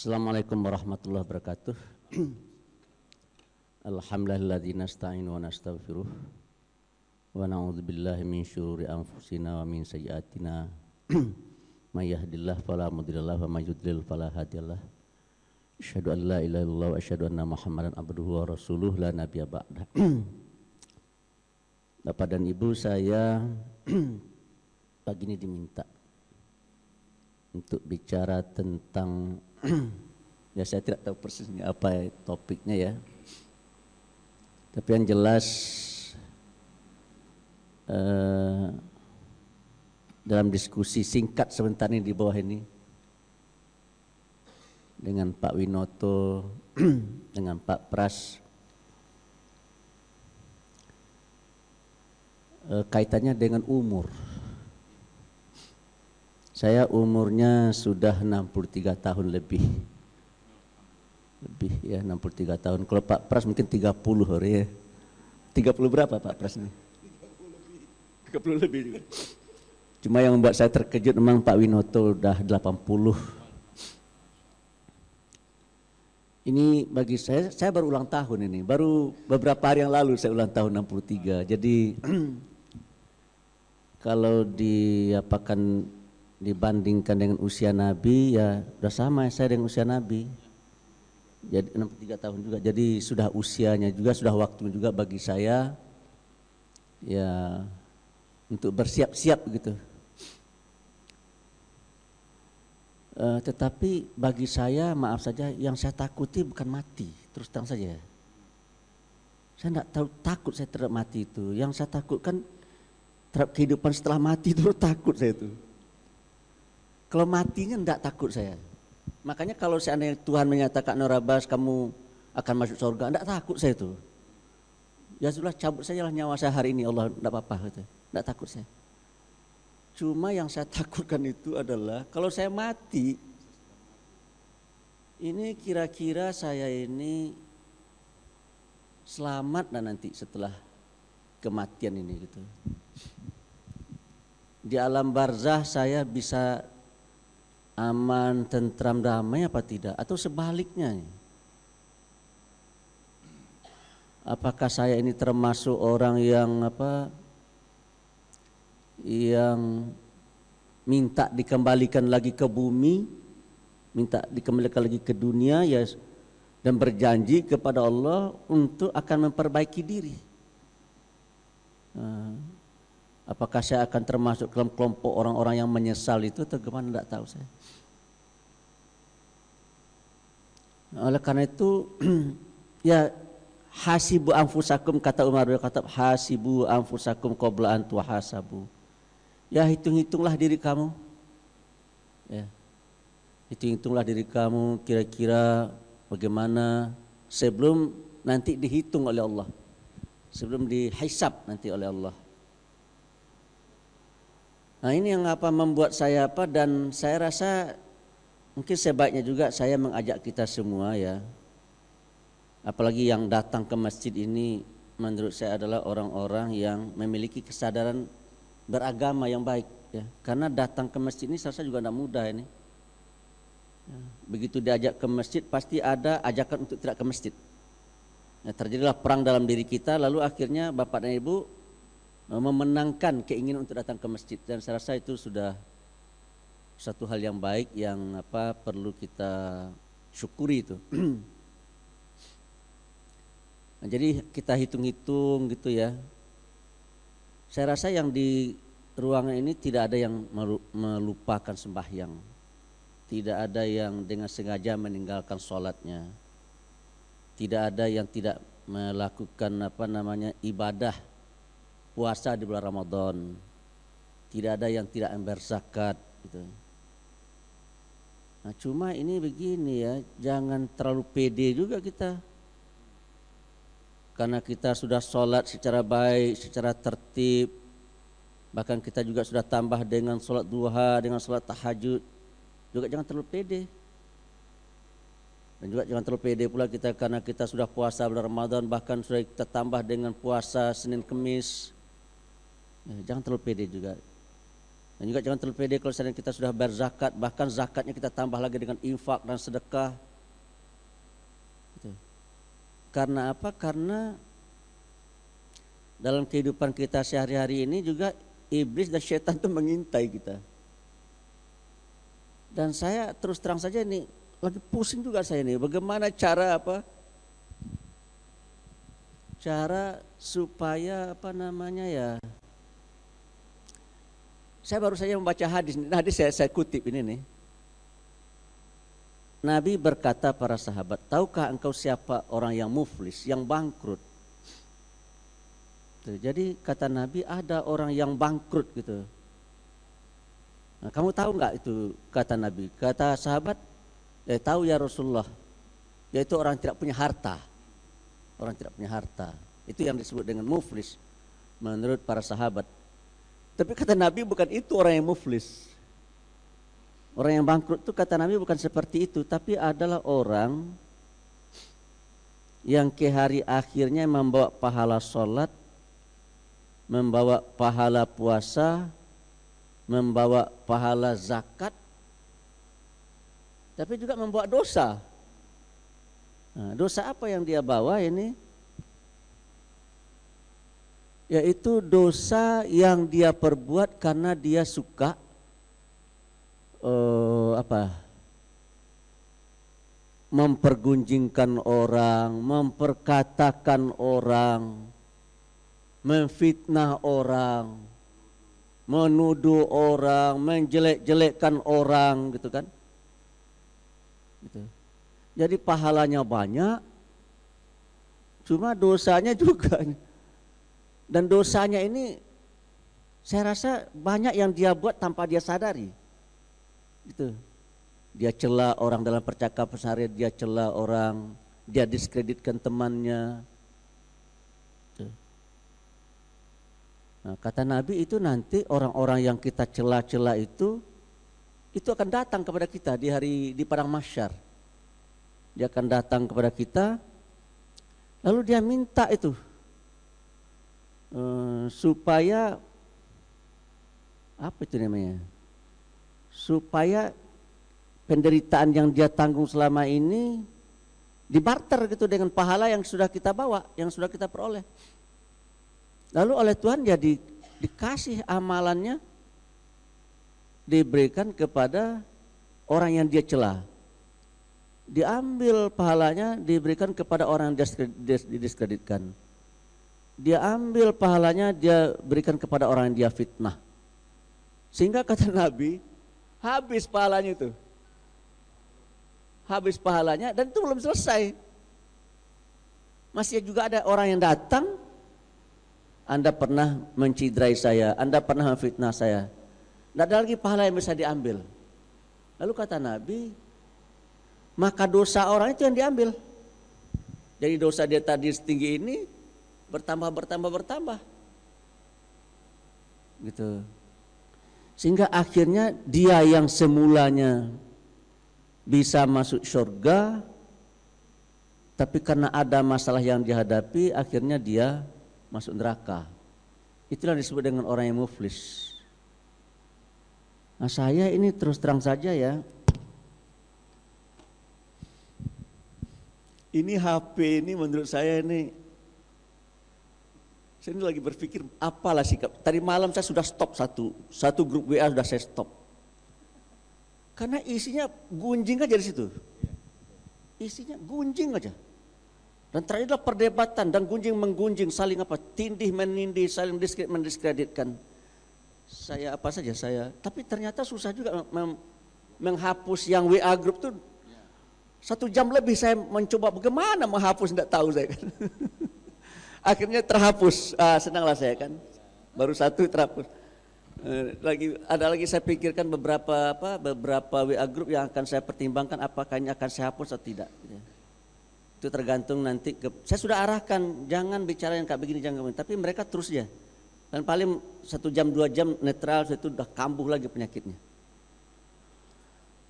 Assalamualaikum warahmatullahi wabarakatuh. Alhamdulillahilladzi nasta'inu wa nastaghfiruh wa na'udzu billahi min syururi anfusina wa min sayyiatina may yahdihillahu fala mudhillalah wa may yudlil fala hadiyalah. Asyhadu an la ilaha illallah wa asyhadu anna Muhammadan abduhu wa rasuluh la nabiyya ba'da. Bapak dan Ibu saya pagi ini diminta untuk bicara tentang ya saya tidak tahu persisnya apa topiknya ya. Tapi yang jelas eh, dalam diskusi singkat sebentar ini di bawah ini dengan Pak Winoto, dengan Pak Pras, eh, kaitannya dengan umur. Saya umurnya sudah 63 tahun lebih. Lebih ya 63 tahun. Kalau Pak Pras mungkin 30 hari ya. 30 berapa Pak Pras ini? 30 lebih juga. Cuma yang membuat saya terkejut memang Pak Winoto udah 80. Ini bagi saya, saya baru ulang tahun ini. Baru beberapa hari yang lalu saya ulang tahun 63. Jadi kalau diapakan dibandingkan dengan usia Nabi ya sudah sama saya dengan usia Nabi. Jadi 63 tahun juga. Jadi sudah usianya juga sudah waktunya juga bagi saya ya untuk bersiap-siap gitu. Uh, tetapi bagi saya maaf saja yang saya takuti bukan mati terus terang saja. Saya tidak tahu takut saya terhadap mati itu. Yang saya takutkan terhadap kehidupan setelah mati itu takut saya itu. Kalau matinya enggak takut saya. Makanya kalau seandainya Tuhan menyatakan Norabas kamu akan masuk surga, enggak takut saya itu. Ya sudah cabut saja lah nyawa saya hari ini Allah enggak apa-apa gitu. Enggak takut saya. Cuma yang saya takutkan itu adalah kalau saya mati ini kira-kira saya ini selamat dan nanti setelah kematian ini gitu. Di alam barzah saya bisa aman, tentram, damai apa tidak? Atau sebaliknya? Apakah saya ini termasuk orang yang apa? Yang minta dikembalikan lagi ke bumi, minta dikembalikan lagi ke dunia ya dan berjanji kepada Allah untuk akan memperbaiki diri. Apakah saya akan termasuk dalam kelompok orang-orang yang menyesal itu atau gimana tidak tahu saya. Oleh karena itu ya hasibu anfusakum kata Umar bin Khattab hasibu anfusakum qabla an tuhasabu. Ya hitung-hitunglah diri kamu. Ya. Hitung-hitunglah diri kamu kira-kira bagaimana sebelum nanti dihitung oleh Allah. Sebelum dihisab nanti oleh Allah. Nah ini yang apa membuat saya apa dan saya rasa mungkin sebaiknya juga saya mengajak kita semua ya. Apalagi yang datang ke masjid ini menurut saya adalah orang-orang yang memiliki kesadaran beragama yang baik ya. Karena datang ke masjid ini saya juga tidak mudah ini. Ya, begitu diajak ke masjid pasti ada ajakan untuk tidak ke masjid. Ya, terjadilah perang dalam diri kita lalu akhirnya Bapak dan Ibu memenangkan keinginan untuk datang ke masjid dan saya rasa itu sudah satu hal yang baik yang apa perlu kita syukuri itu. nah, jadi kita hitung-hitung gitu ya. Saya rasa yang di ruangan ini tidak ada yang melupakan sembahyang. Tidak ada yang dengan sengaja meninggalkan sholatnya. Tidak ada yang tidak melakukan apa namanya ibadah puasa di bulan Ramadan. Tidak ada yang tidak ember zakat gitu. Nah, cuma ini begini ya, jangan terlalu pede juga kita. Karena kita sudah sholat secara baik, secara tertib, bahkan kita juga sudah tambah dengan sholat duha, dengan sholat tahajud, juga jangan terlalu pede. Dan juga jangan terlalu pede pula kita karena kita sudah puasa bulan Ramadan, bahkan sudah kita tambah dengan puasa Senin Kemis, Ya, jangan terlalu pede juga. Dan juga jangan terlalu pede kalau sedang kita sudah berzakat, bahkan zakatnya kita tambah lagi dengan infak dan sedekah. Gitu. Karena apa? Karena dalam kehidupan kita sehari-hari ini juga iblis dan setan itu mengintai kita. Dan saya terus terang saja ini lagi pusing juga saya ini bagaimana cara apa cara supaya apa namanya ya saya baru saja membaca hadis hadis saya, saya kutip ini nih Nabi berkata para sahabat tahukah engkau siapa orang yang muflis yang bangkrut jadi kata Nabi ada orang yang bangkrut gitu. Nah, kamu tahu nggak itu kata Nabi? Kata sahabat, ya tahu ya Rasulullah. Yaitu orang tidak punya harta. Orang tidak punya harta. Itu yang disebut dengan muflis menurut para sahabat. Tapi kata Nabi bukan itu orang yang muflis. Orang yang bangkrut itu kata Nabi bukan seperti itu, tapi adalah orang yang ke hari akhirnya membawa pahala sholat membawa pahala puasa, membawa pahala zakat, tapi juga membawa dosa. Nah, dosa apa yang dia bawa ini? Yaitu dosa yang dia perbuat karena dia suka uh, apa? Mempergunjingkan orang, memperkatakan orang, memfitnah orang, menuduh orang, menjelek-jelekkan orang gitu kan. Gitu. Jadi pahalanya banyak, cuma dosanya juga. Dan dosanya ini saya rasa banyak yang dia buat tanpa dia sadari. Gitu. Dia celah orang dalam percakapan sehari, dia celah orang, dia diskreditkan temannya, Nah, kata Nabi itu nanti orang-orang yang kita celah-celah itu itu akan datang kepada kita di hari di padang masyar. Dia akan datang kepada kita lalu dia minta itu uh, supaya apa itu namanya? Supaya penderitaan yang dia tanggung selama ini dibarter gitu dengan pahala yang sudah kita bawa, yang sudah kita peroleh. Lalu oleh Tuhan dia di, dikasih amalannya diberikan kepada orang yang dia celah. Diambil pahalanya diberikan kepada orang yang didiskreditkan. Dia ambil pahalanya dia berikan kepada orang yang dia fitnah. Sehingga kata Nabi, habis pahalanya itu. Habis pahalanya dan itu belum selesai. Masih juga ada orang yang datang anda pernah mencidrai saya, Anda pernah memfitnah saya. Tidak ada lagi pahala yang bisa diambil. Lalu kata Nabi, maka dosa orang itu yang diambil. Jadi dosa dia tadi setinggi ini bertambah bertambah bertambah. Gitu. Sehingga akhirnya dia yang semulanya bisa masuk surga tapi karena ada masalah yang dihadapi akhirnya dia masuk neraka. Itulah disebut dengan orang yang muflis. Nah saya ini terus terang saja ya. Ini HP ini menurut saya ini saya ini lagi berpikir apalah sikap. Tadi malam saya sudah stop satu, satu grup WA sudah saya stop. Karena isinya gunjing aja di situ. Isinya gunjing aja. Dan terakhirlah perdebatan dan gunjing menggunjing saling apa tindih menindih saling diskredit mendiskreditkan. Saya apa saja saya, tapi ternyata susah juga menghapus yang WA grup tuh satu jam lebih saya mencoba bagaimana menghapus tidak tahu saya kan. Akhirnya terhapus, ah, senanglah saya kan. Baru satu terhapus. Eh, lagi ada lagi saya pikirkan beberapa apa beberapa WA grup yang akan saya pertimbangkan apakah ini akan saya hapus atau tidak. Ya. Itu tergantung nanti ke, saya sudah arahkan jangan bicara yang kayak begini jangan begini, tapi mereka terus ya. Dan paling satu jam dua jam netral itu sudah kambuh lagi penyakitnya.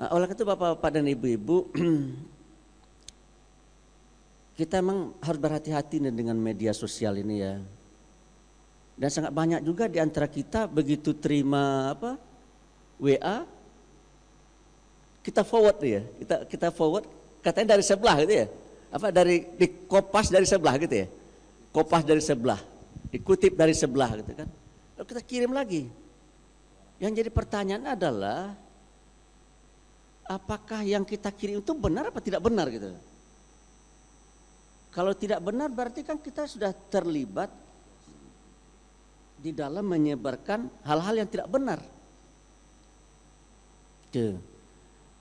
Nah, oleh itu bapak-bapak dan ibu-ibu kita memang harus berhati-hati dengan media sosial ini ya. Dan sangat banyak juga di antara kita begitu terima apa WA, kita forward ya, kita kita forward katanya dari sebelah gitu ya, apa dari di kopas dari sebelah gitu ya, kopas dari sebelah, dikutip dari sebelah gitu kan, lalu kita kirim lagi. Yang jadi pertanyaan adalah apakah yang kita kirim itu benar apa tidak benar gitu. Kalau tidak benar berarti kan kita sudah terlibat di dalam menyebarkan hal-hal yang tidak benar.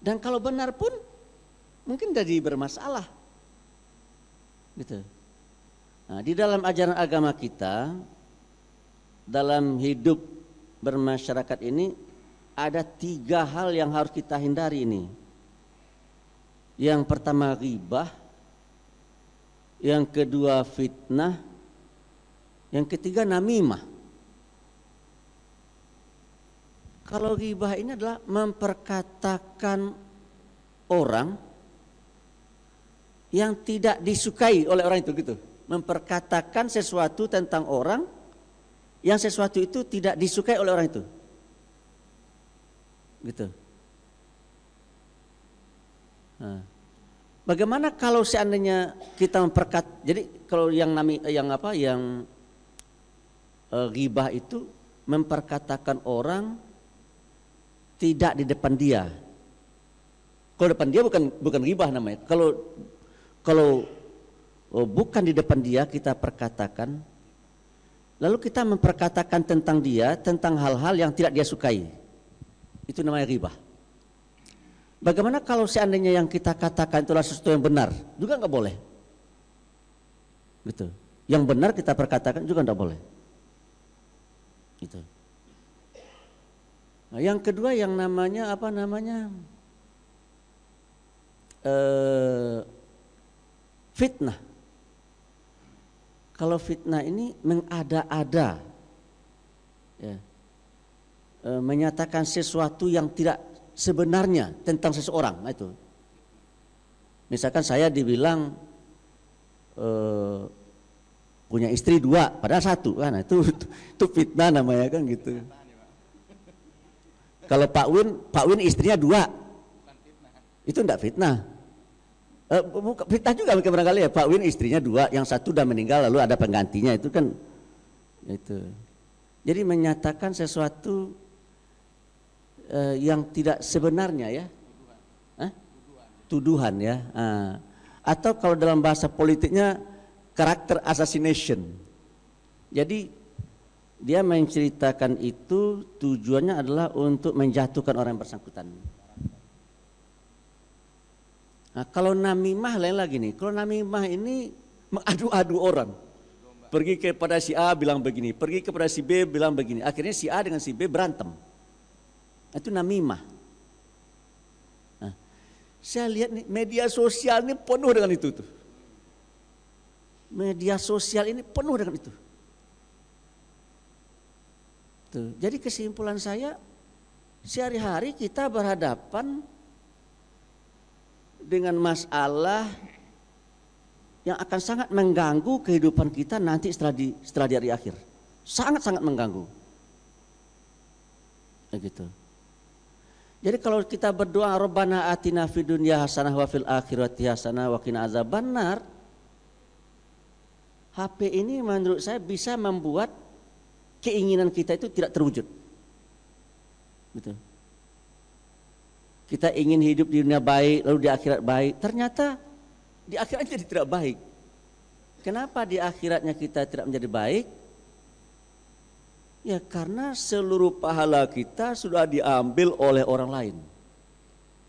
Dan kalau benar pun mungkin jadi bermasalah. Gitu. Nah, di dalam ajaran agama kita dalam hidup bermasyarakat ini ada tiga hal yang harus kita hindari ini. Yang pertama ribah, yang kedua fitnah, yang ketiga namimah. Kalau ghibah ini adalah memperkatakan orang yang tidak disukai oleh orang itu gitu. Memperkatakan sesuatu tentang orang yang sesuatu itu tidak disukai oleh orang itu. Gitu. Nah. Bagaimana kalau seandainya kita memperkat jadi kalau yang nami yang apa yang e, ghibah itu memperkatakan orang tidak di depan dia. Kalau depan dia bukan bukan ribah namanya. Kalau kalau oh, bukan di depan dia kita perkatakan, lalu kita memperkatakan tentang dia tentang hal-hal yang tidak dia sukai, itu namanya ribah. Bagaimana kalau seandainya yang kita katakan itulah sesuatu yang benar, juga nggak boleh. Gitu. Yang benar kita perkatakan juga nggak boleh. Gitu. Nah, yang kedua yang namanya apa namanya uh, fitnah. Kalau fitnah ini mengada-ada, ya, e, menyatakan sesuatu yang tidak sebenarnya tentang seseorang. Nah itu. Misalkan saya dibilang e, punya istri dua, padahal satu kan, itu itu fitnah namanya kan gitu. Kalau Pak Win, Pak Win istrinya dua. Itu enggak fitnah. Eh, bukan fitnah juga mungkin barangkali ya. Pak Win istrinya dua, yang satu udah meninggal lalu ada penggantinya itu kan itu. Jadi menyatakan sesuatu eh, yang tidak sebenarnya ya. Tuduhan, Tuduhan ya. Ah. Atau kalau dalam bahasa politiknya karakter assassination. Jadi dia menceritakan itu tujuannya adalah untuk menjatuhkan orang yang bersangkutan. Nah, kalau namimah lain lagi nih. Kalau namimah ini mengadu-adu orang. Pergi kepada si A bilang begini, pergi kepada si B bilang begini. Akhirnya si A dengan si B berantem. Itu namimah. Nah, saya lihat nih media sosial ini penuh dengan itu tuh. Media sosial ini penuh dengan itu. Tuh. Jadi kesimpulan saya sehari-hari kita berhadapan dengan masalah yang akan sangat mengganggu kehidupan kita nanti setelah di setelah di hari akhir. Sangat-sangat mengganggu. Begitu. Jadi kalau kita berdoa Rabbana atina fid dunya hasanah wa fil akhirati hasanah wa qina azabannar HP ini menurut saya bisa membuat keinginan kita itu tidak terwujud. Gitu. Kita ingin hidup di dunia baik, lalu di akhirat baik. Ternyata di akhirat jadi tidak baik. Kenapa di akhiratnya kita tidak menjadi baik? Ya karena seluruh pahala kita sudah diambil oleh orang lain.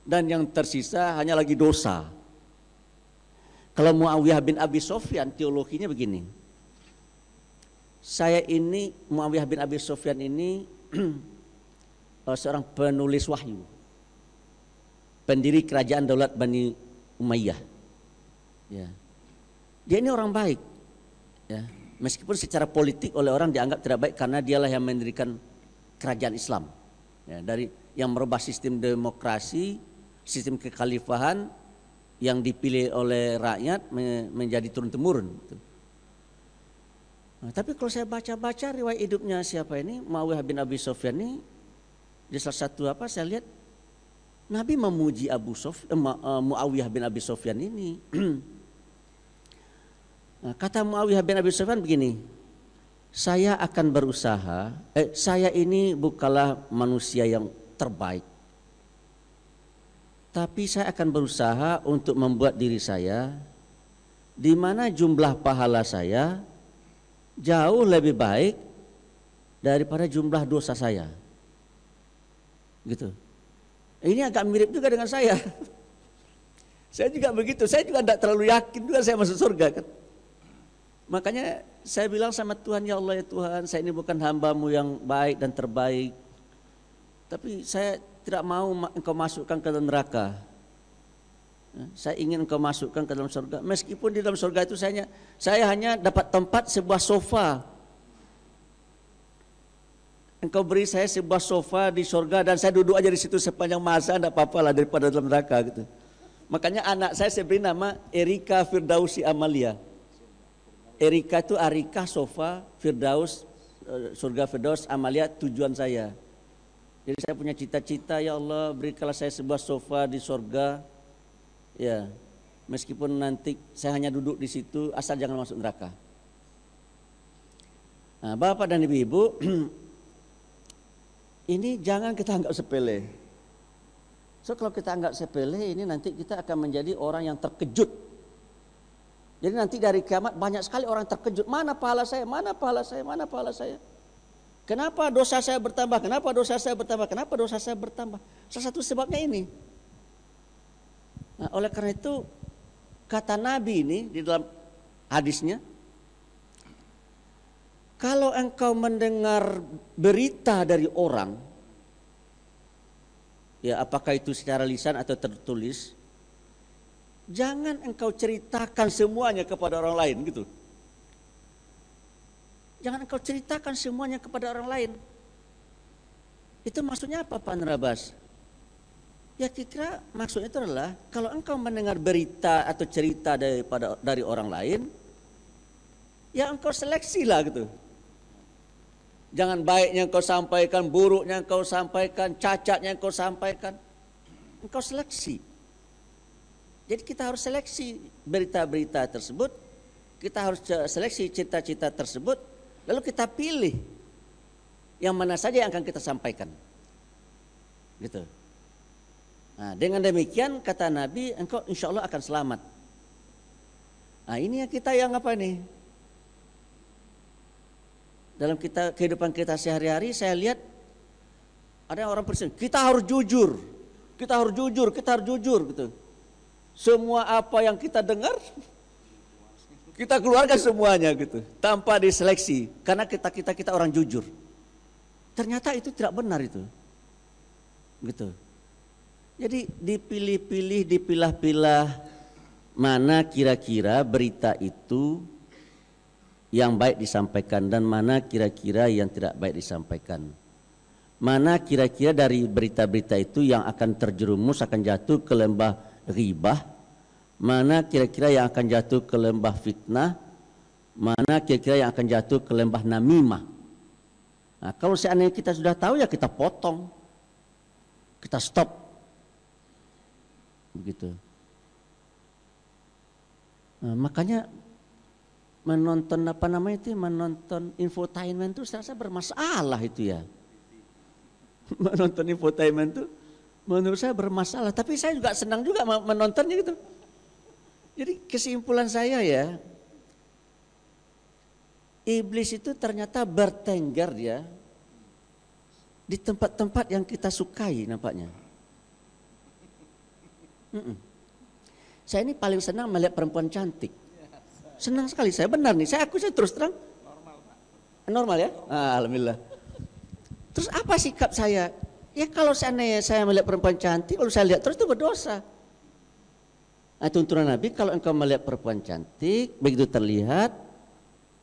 Dan yang tersisa hanya lagi dosa. Kalau Muawiyah bin Abi Sofyan teologinya begini saya ini Muawiyah bin Abi Sufyan ini eh, seorang penulis wahyu. Pendiri kerajaan daulat Bani Umayyah. Ya. Dia ini orang baik. Ya. Meskipun secara politik oleh orang dianggap tidak baik karena dialah yang mendirikan kerajaan Islam. Ya, dari yang merubah sistem demokrasi, sistem kekhalifahan yang dipilih oleh rakyat menjadi turun temurun. Gitu. Nah, tapi kalau saya baca-baca riwayat hidupnya siapa ini, Muawiyah bin Abi Sofyan ini, di salah satu apa saya lihat Nabi memuji Abu Sof, eh, Muawiyah bin Abi Sofyan ini. nah, kata Muawiyah bin Abi Sofyan begini, saya akan berusaha, eh, saya ini bukanlah manusia yang terbaik. Tapi saya akan berusaha untuk membuat diri saya di mana jumlah pahala saya jauh lebih baik daripada jumlah dosa saya. Gitu. Ini agak mirip juga dengan saya. saya juga begitu, saya juga tidak terlalu yakin juga saya masuk surga kan. Makanya saya bilang sama Tuhan, ya Allah ya Tuhan, saya ini bukan hambamu yang baik dan terbaik. Tapi saya tidak mau engkau masukkan ke dalam neraka. Ya, saya ingin engkau masukkan ke dalam surga. Meskipun di dalam surga itu saya, saya hanya dapat tempat sebuah sofa Engkau beri saya sebuah sofa di surga dan saya duduk aja di situ sepanjang masa, tidak apa-apa lah daripada dalam neraka gitu. Makanya anak saya saya beri nama Erika Firdausi Amalia. Erika itu Arika sofa Firdaus eh, surga Firdaus Amalia tujuan saya. Jadi saya punya cita-cita ya Allah berikanlah saya sebuah sofa di surga. Ya, meskipun nanti saya hanya duduk di situ asal jangan masuk neraka. Nah, Bapak dan Ibu-ibu, ini jangan kita anggap sepele. So kalau kita anggap sepele ini nanti kita akan menjadi orang yang terkejut. Jadi nanti dari kiamat banyak sekali orang terkejut. Mana pahala saya? Mana pahala saya? Mana pahala saya? Kenapa dosa saya bertambah? Kenapa dosa saya bertambah? Kenapa dosa saya bertambah? Salah satu sebabnya ini. Nah, oleh karena itu kata Nabi ini di dalam hadisnya kalau engkau mendengar berita dari orang, ya apakah itu secara lisan atau tertulis, jangan engkau ceritakan semuanya kepada orang lain gitu. Jangan engkau ceritakan semuanya kepada orang lain. Itu maksudnya apa Pak Nerabas? Ya kira maksudnya itu adalah kalau engkau mendengar berita atau cerita daripada dari orang lain, ya engkau seleksi lah gitu. Jangan baiknya engkau sampaikan, buruknya engkau sampaikan, cacatnya engkau sampaikan. Engkau seleksi. Jadi kita harus seleksi berita-berita tersebut. Kita harus seleksi cita-cita tersebut. Lalu kita pilih yang mana saja yang akan kita sampaikan. Gitu. Nah, dengan demikian kata Nabi, engkau insya Allah akan selamat. Nah ini yang kita yang apa nih? dalam kita kehidupan kita sehari-hari saya lihat ada orang presiden kita harus jujur kita harus jujur kita harus jujur gitu semua apa yang kita dengar kita keluarkan semuanya gitu tanpa diseleksi. Karena kita kita kita orang jujur. Ternyata itu tidak benar itu. Gitu. Jadi dipilih-pilih dipilah-pilah mana kira-kira berita itu yang baik disampaikan dan mana kira-kira yang tidak baik disampaikan. Mana kira-kira dari berita-berita itu yang akan terjerumus akan jatuh ke lembah ribah, mana kira-kira yang akan jatuh ke lembah fitnah, mana kira-kira yang akan jatuh ke lembah namimah. Nah, kalau seandainya kita sudah tahu ya kita potong, kita stop, begitu. Nah, makanya menonton apa namanya itu menonton infotainment itu saya rasa bermasalah itu ya menonton infotainment itu menurut saya bermasalah tapi saya juga senang juga menontonnya gitu jadi kesimpulan saya ya iblis itu ternyata bertengger ya di tempat-tempat yang kita sukai nampaknya mm -mm. saya ini paling senang melihat perempuan cantik Senang sekali saya benar nih. Saya aku saya terus terang. Normal. Normal ya? Ah, Alhamdulillah. Terus apa sikap saya? Ya kalau seandainya saya melihat perempuan cantik, kalau saya lihat terus itu berdosa. Nah, tuntunan Nabi kalau engkau melihat perempuan cantik, begitu terlihat,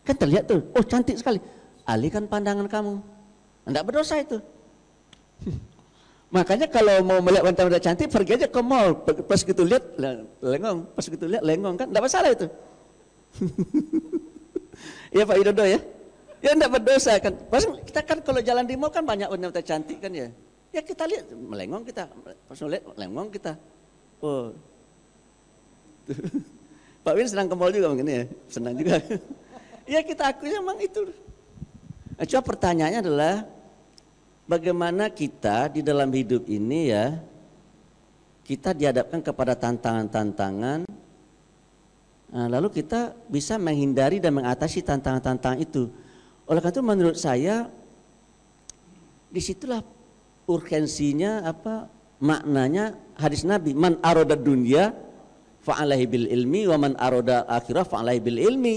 kan terlihat tuh, oh cantik sekali. Alihkan pandangan kamu. Tidak berdosa itu. Makanya kalau mau melihat wanita-wanita cantik, pergi aja ke mall. Pas gitu lihat, lengong. Pas gitu lihat, lengong kan. Tidak masalah itu. ya Pak Widodo ya. Ya enggak berdosa kan. Pas kita kan kalau jalan di mall kan banyak wanita cantik kan ya. Ya kita lihat melengong kita, pas lihat melengong kita. Oh. Pak Win senang ke mall juga mungkin ya, senang juga. ya kita akui memang itu. Nah, coba pertanyaannya adalah bagaimana kita di dalam hidup ini ya kita dihadapkan kepada tantangan-tantangan nah, lalu kita bisa menghindari dan mengatasi tantangan-tantangan itu. Oleh karena itu menurut saya di situlah urgensinya apa? Maknanya hadis Nabi man aroda dunia fa'alaihi bil ilmi wa man aroda akhirah fa'alaihi bil ilmi.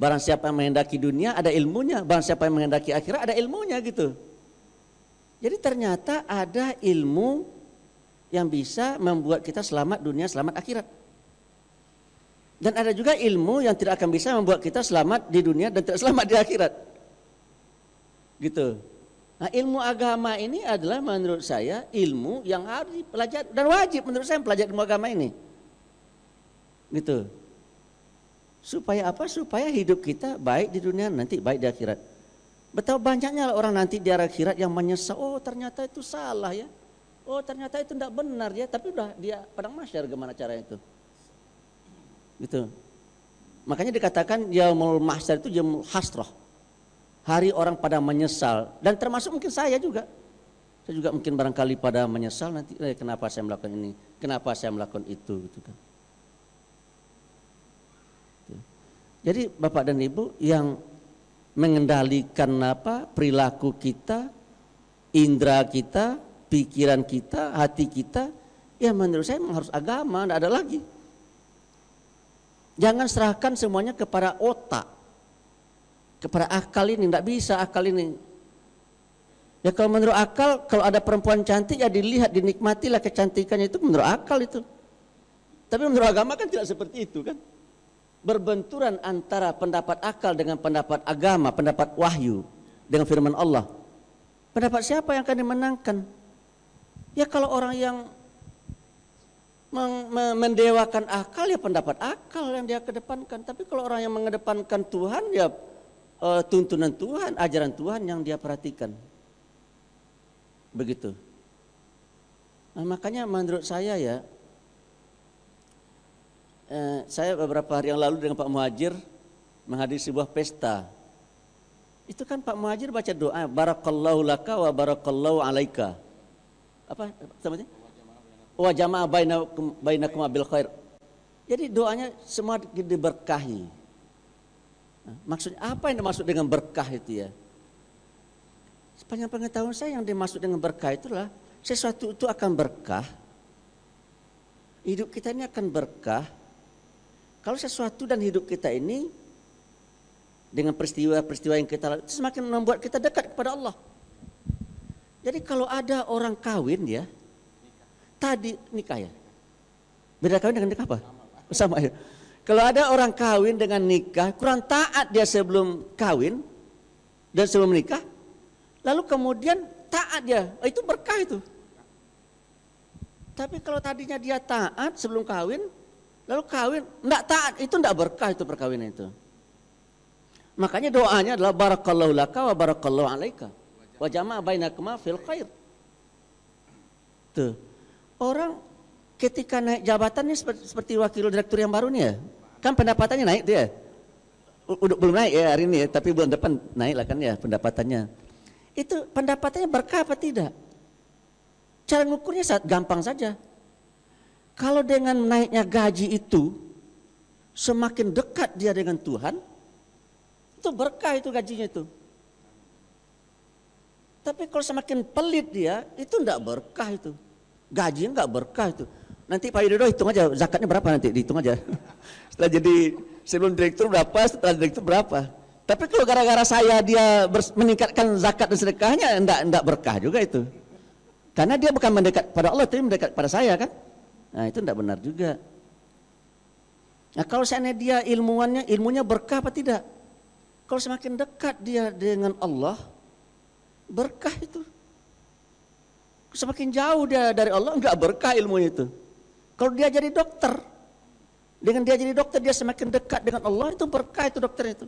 Barang siapa yang menghendaki dunia ada ilmunya. Barang siapa yang menghendaki akhirat ada ilmunya gitu. Jadi ternyata ada ilmu yang bisa membuat kita selamat dunia selamat akhirat. Dan ada juga ilmu yang tidak akan bisa membuat kita selamat di dunia dan tidak selamat di akhirat. Gitu Nah, ilmu agama ini adalah menurut saya ilmu yang harus dipelajari dan wajib menurut saya mempelajari ilmu agama ini. Gitu. Supaya apa? Supaya hidup kita baik di dunia nanti baik di akhirat. Betapa banyaknya orang nanti di akhirat yang menyesal, oh ternyata itu salah ya. Oh ternyata itu tidak benar ya, tapi udah dia padang masyar gimana caranya itu. Gitu. Makanya dikatakan yaumul mahsyar itu yaumul hasrah hari orang pada menyesal. Dan termasuk mungkin saya juga. Saya juga mungkin barangkali pada menyesal nanti eh, kenapa saya melakukan ini? Kenapa saya melakukan itu? Gitu kan. Jadi bapak dan ibu yang mengendalikan apa perilaku kita indera kita pikiran kita hati kita ya menurut saya harus agama tidak ada lagi. Jangan serahkan semuanya kepada otak kepada akal ini, tidak bisa akal ini. Ya kalau menurut akal, kalau ada perempuan cantik ya dilihat, dinikmatilah kecantikannya itu menurut akal itu. Tapi menurut agama kan tidak seperti itu kan. Berbenturan antara pendapat akal dengan pendapat agama, pendapat wahyu dengan firman Allah. Pendapat siapa yang akan dimenangkan? Ya kalau orang yang mendewakan akal ya pendapat akal yang dia kedepankan. Tapi kalau orang yang mengedepankan Tuhan ya uh, tuntunan Tuhan, ajaran Tuhan yang dia perhatikan. Begitu. Nah, makanya menurut saya ya, eh, saya beberapa hari yang lalu dengan Pak Muhajir menghadiri sebuah pesta. Itu kan Pak Muhajir baca doa, barakallahu laka wa barakallahu alaika. Apa namanya? Wa jama'a bainakum bainakum bil khair. Jadi doanya semua diberkahi. Maksudnya apa yang dimaksud dengan berkah itu ya? Sepanjang pengetahuan saya yang dimaksud dengan berkah itulah sesuatu itu akan berkah. Hidup kita ini akan berkah. Kalau sesuatu dan hidup kita ini dengan peristiwa-peristiwa yang kita lakukan semakin membuat kita dekat kepada Allah. Jadi kalau ada orang kawin ya, tadi nikah ya. Beda kawin dengan nikah apa? Sama ya. Kalau ada orang kawin dengan nikah, kurang taat dia sebelum kawin dan sebelum menikah, lalu kemudian taat dia, oh, itu berkah itu. Tapi kalau tadinya dia taat sebelum kawin, lalu kawin, enggak taat, itu enggak berkah itu perkawinan itu. Makanya doanya adalah barakallahu laka wa barakallahu alaika. Wa jama'a bainakuma fil khair. Tuh. Orang ketika naik jabatannya seperti, seperti wakil direktur yang baru nih ya, kan pendapatannya naik dia. Udah belum naik ya hari ini ya, tapi bulan depan naik lah kan ya pendapatannya. Itu pendapatannya berkah apa tidak? Cara ngukurnya saat gampang saja. Kalau dengan naiknya gaji itu semakin dekat dia dengan Tuhan, itu berkah itu gajinya itu. Tapi kalau semakin pelit dia, itu enggak berkah itu. Gajinya enggak berkah itu. Nanti Pak Widodo hitung aja zakatnya berapa nanti dihitung aja. Setelah jadi sebelum direktur berapa, setelah direktur berapa. Tapi kalau gara-gara saya dia meningkatkan zakat dan sedekahnya enggak enggak berkah juga itu. Karena dia bukan mendekat pada Allah tapi mendekat pada saya kan. Nah, itu enggak benar juga. Nah, kalau seandainya dia ilmuannya ilmunya berkah apa tidak? Kalau semakin dekat dia dengan Allah, berkah itu. Semakin jauh dia dari Allah, enggak berkah ilmunya itu. Kalau dia jadi dokter, dengan dia jadi dokter dia semakin dekat dengan Allah itu berkah itu dokter itu.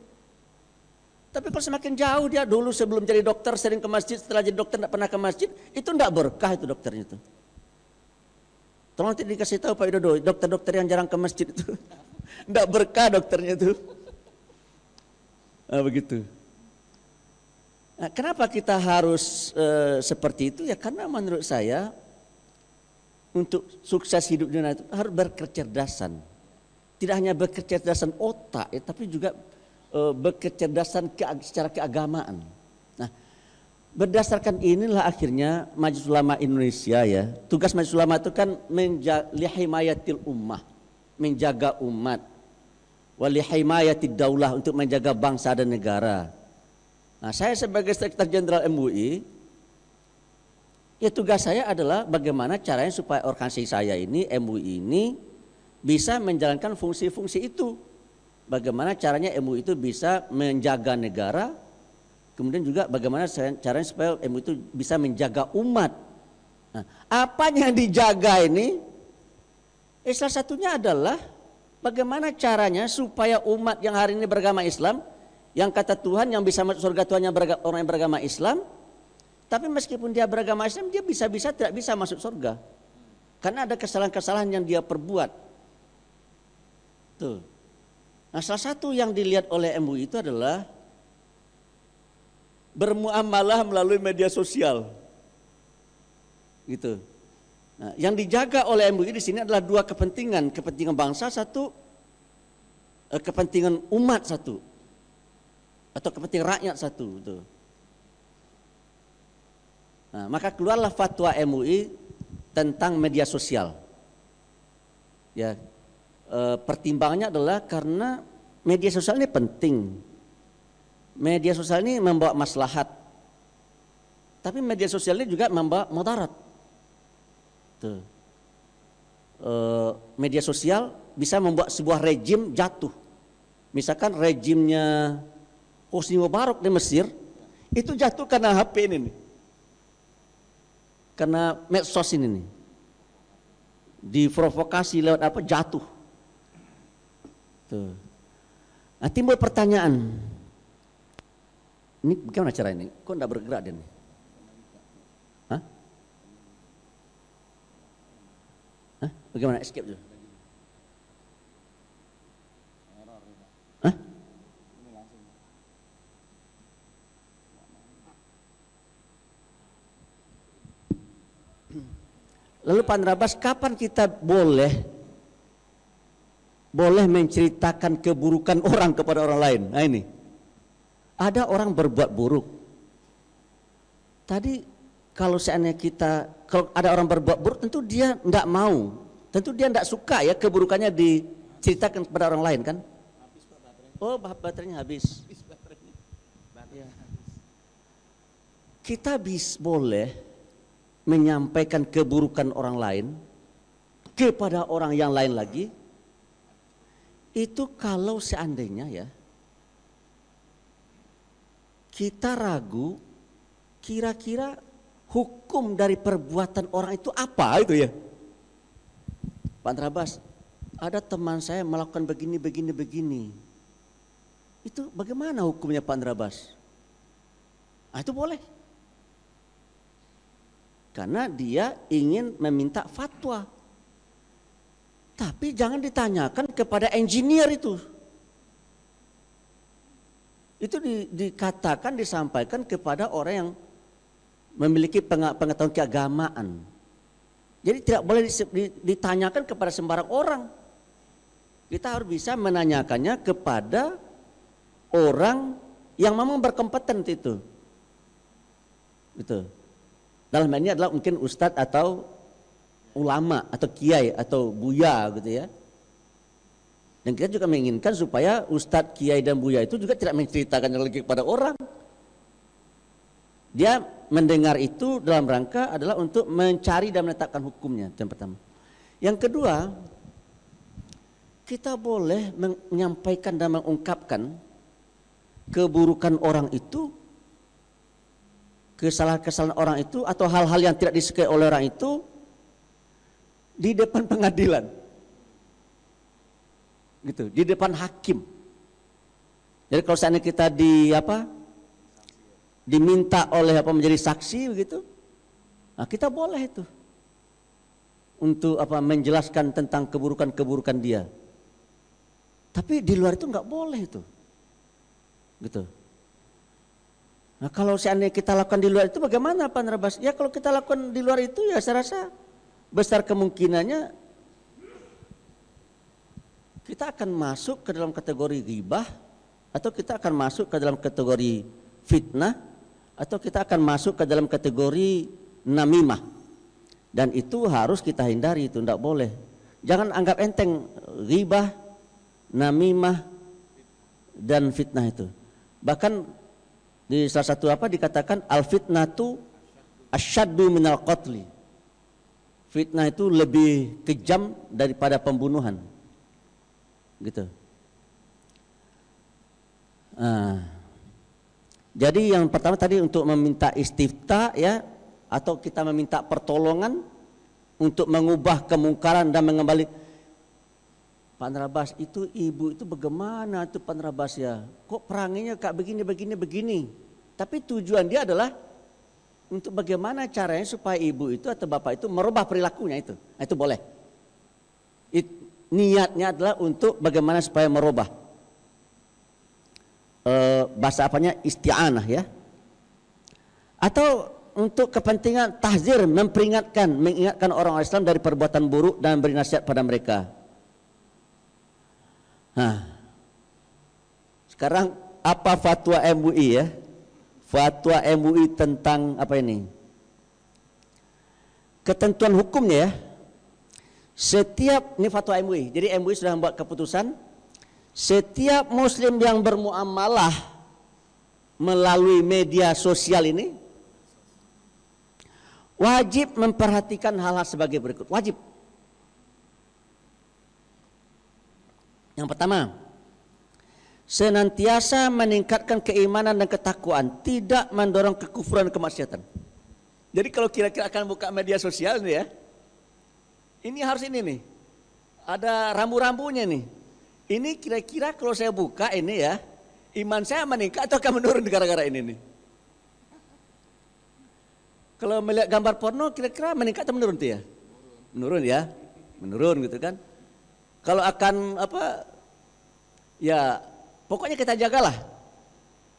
Tapi kalau semakin jauh dia dulu sebelum jadi dokter sering ke masjid, setelah jadi dokter tidak pernah ke masjid, itu tidak berkah itu dokternya itu. Tolong nanti dikasih tahu Pak Widodo, dokter-dokter yang jarang ke masjid itu. Tidak berkah dokternya itu. Nah, begitu. Nah, kenapa kita harus e, seperti itu? Ya karena menurut saya untuk sukses hidup dunia itu harus berkecerdasan. Tidak hanya berkecerdasan otak, ya, tapi juga e, berkecerdasan ke, secara keagamaan. Nah, berdasarkan inilah akhirnya Majelis Ulama Indonesia ya. Tugas Majelis Ulama itu kan menjaga ummah, menjaga umat. Walihimayatid daulah untuk menjaga bangsa dan negara. Nah, saya sebagai Sekretaris Jenderal MUI ya tugas saya adalah bagaimana caranya supaya organisasi saya ini MUI ini bisa menjalankan fungsi-fungsi itu bagaimana caranya MUI itu bisa menjaga negara, kemudian juga bagaimana caranya supaya MUI itu bisa menjaga umat. Nah, apa yang dijaga ini? Eh, salah satunya adalah bagaimana caranya supaya umat yang hari ini beragama Islam, yang kata Tuhan yang bisa masuk surga Tuhan yang orang yang beragama Islam, tapi meskipun dia beragama Islam, dia bisa-bisa tidak bisa masuk surga. Karena ada kesalahan-kesalahan yang dia perbuat. Tuh. Nah salah satu yang dilihat oleh MUI itu adalah bermuamalah melalui media sosial. Gitu. Nah, yang dijaga oleh MUI di sini adalah dua kepentingan, kepentingan bangsa satu, eh, kepentingan umat satu, atau kepentingan rakyat satu. Gitu. Nah, maka keluarlah fatwa MUI tentang media sosial. Ya, e, pertimbangannya adalah karena media sosial ini penting. Media sosial ini membawa maslahat. Tapi media sosial ini juga membawa mudarat. E, media sosial bisa membuat sebuah rejim jatuh. Misalkan rejimnya Hosni Mubarak di Mesir itu jatuh karena HP ini nih. Karena medsos ini nih. Diprovokasi lewat apa jatuh. Tuh. Nah timbul pertanyaan, ini bagaimana cara ini? Kok tidak bergerak dia nih? Hah? Hah? Bagaimana escape tuh? Hah? Lalu Pak Rabas, kapan kita boleh boleh menceritakan keburukan orang kepada orang lain. Nah ini. Ada orang berbuat buruk. Tadi kalau seandainya kita kalau ada orang berbuat buruk tentu dia tidak mau. Tentu dia tidak suka ya keburukannya diceritakan kepada orang lain kan? Oh, baterainya habis. Ya. Kita bis boleh menyampaikan keburukan orang lain kepada orang yang lain lagi itu kalau seandainya ya kita ragu kira-kira hukum dari perbuatan orang itu apa itu ya? Pak Trabas ada teman saya melakukan begini begini begini. Itu bagaimana hukumnya Pak Trabas nah, itu boleh karena dia ingin meminta fatwa tapi jangan ditanyakan kepada engineer itu. Itu di, dikatakan, disampaikan kepada orang yang memiliki pengetahuan keagamaan. Jadi tidak boleh ditanyakan kepada sembarang orang. Kita harus bisa menanyakannya kepada orang yang memang berkompeten itu. Gitu. Dalam hal ini adalah mungkin ustadz atau ulama atau kiai atau buya gitu ya. Dan kita juga menginginkan supaya ustadz, kiai dan buya itu juga tidak menceritakan lagi kepada orang. Dia mendengar itu dalam rangka adalah untuk mencari dan menetapkan hukumnya. Yang pertama. Yang kedua, kita boleh menyampaikan dan mengungkapkan keburukan orang itu, kesalahan-kesalahan orang itu atau hal-hal yang tidak disukai oleh orang itu di depan pengadilan. Gitu, di depan hakim. Jadi kalau seandainya kita di apa? Diminta oleh apa menjadi saksi begitu, nah kita boleh itu untuk apa menjelaskan tentang keburukan-keburukan dia. Tapi di luar itu nggak boleh itu, gitu. Nah kalau seandainya kita lakukan di luar itu bagaimana Pak Narabas? Ya kalau kita lakukan di luar itu ya saya rasa besar kemungkinannya kita akan masuk ke dalam kategori ghibah atau kita akan masuk ke dalam kategori fitnah atau kita akan masuk ke dalam kategori namimah. Dan itu harus kita hindari itu tidak boleh. Jangan anggap enteng ghibah namimah dan fitnah itu. Bahkan di salah satu apa dikatakan al fitnatu asyaddu minal qatli. Fitnah itu lebih kejam daripada pembunuhan. Gitu. Nah, jadi yang pertama tadi untuk meminta istifta ya atau kita meminta pertolongan untuk mengubah kemungkaran dan mengembali Pak Narabas itu ibu itu bagaimana tuh Pak Narabas ya? Kok peranginya kak begini begini begini? Tapi tujuan dia adalah untuk bagaimana caranya supaya ibu itu atau bapak itu merubah perilakunya itu. Nah, itu boleh. It, niatnya adalah untuk bagaimana supaya merubah. E, bahasa apanya? Isti'anah ya. Atau untuk kepentingan tahzir memperingatkan mengingatkan orang Islam dari perbuatan buruk dan beri nasihat pada mereka Nah, sekarang apa fatwa MUI ya? Fatwa MUI tentang apa ini? Ketentuan hukumnya ya. Setiap ini fatwa MUI. Jadi MUI sudah membuat keputusan setiap muslim yang bermuamalah melalui media sosial ini wajib memperhatikan hal-hal sebagai berikut. Wajib. Yang pertama, senantiasa meningkatkan keimanan dan ketakwaan, tidak mendorong kekufuran dan kemaksiatan. Jadi kalau kira-kira akan buka media sosial nih ya, ini harus ini nih, ada rambu-rambunya nih. Ini kira-kira kalau saya buka ini ya, iman saya meningkat atau akan menurun gara-gara ini nih. Kalau melihat gambar porno kira-kira meningkat atau menurun tuh ya? Menurun ya, menurun gitu kan. Kalau akan apa ya pokoknya kita jagalah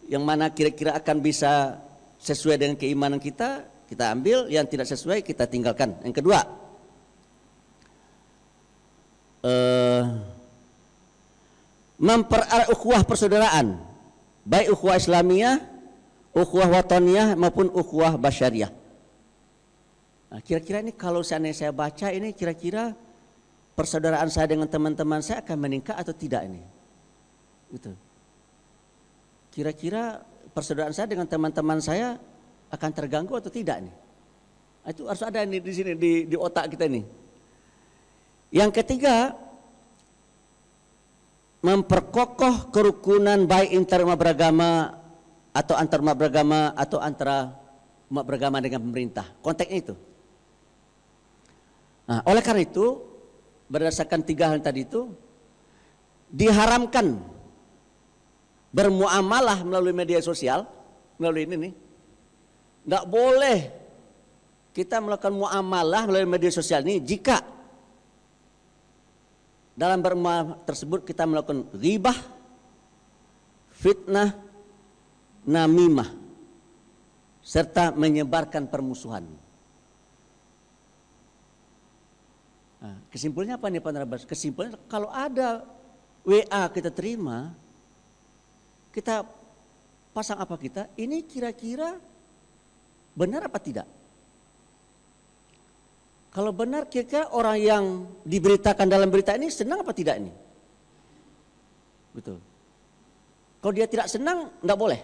yang mana kira-kira akan bisa sesuai dengan keimanan kita kita ambil yang tidak sesuai kita tinggalkan. Yang kedua eh, mempererat ukhuwah persaudaraan baik ukhuwah Islamiyah ukhuwah wataniyah maupun ukhuwah basyariah nah, kira-kira ini kalau seandainya saya baca ini kira-kira persaudaraan saya dengan teman-teman saya akan meningkat atau tidak ini? Gitu. Kira-kira persaudaraan saya dengan teman-teman saya akan terganggu atau tidak nih? Nah, itu harus ada ini di sini di, di otak kita nih. Yang ketiga, memperkokoh kerukunan baik antar umat beragama atau antar umat beragama atau antara umat beragama dengan pemerintah. Konteksnya itu. Nah, oleh karena itu berdasarkan tiga hal tadi itu diharamkan bermuamalah melalui media sosial melalui ini nih. Nggak boleh kita melakukan muamalah melalui media sosial ini jika dalam bermuamalah tersebut kita melakukan ribah fitnah namimah serta menyebarkan permusuhan Nah, kesimpulannya apa nih Pak Narabas? Kesimpulannya kalau ada WA kita terima, kita pasang apa kita, ini kira-kira benar apa tidak? Kalau benar kira-kira orang yang diberitakan dalam berita ini senang apa tidak ini? Betul. Kalau dia tidak senang, nggak boleh.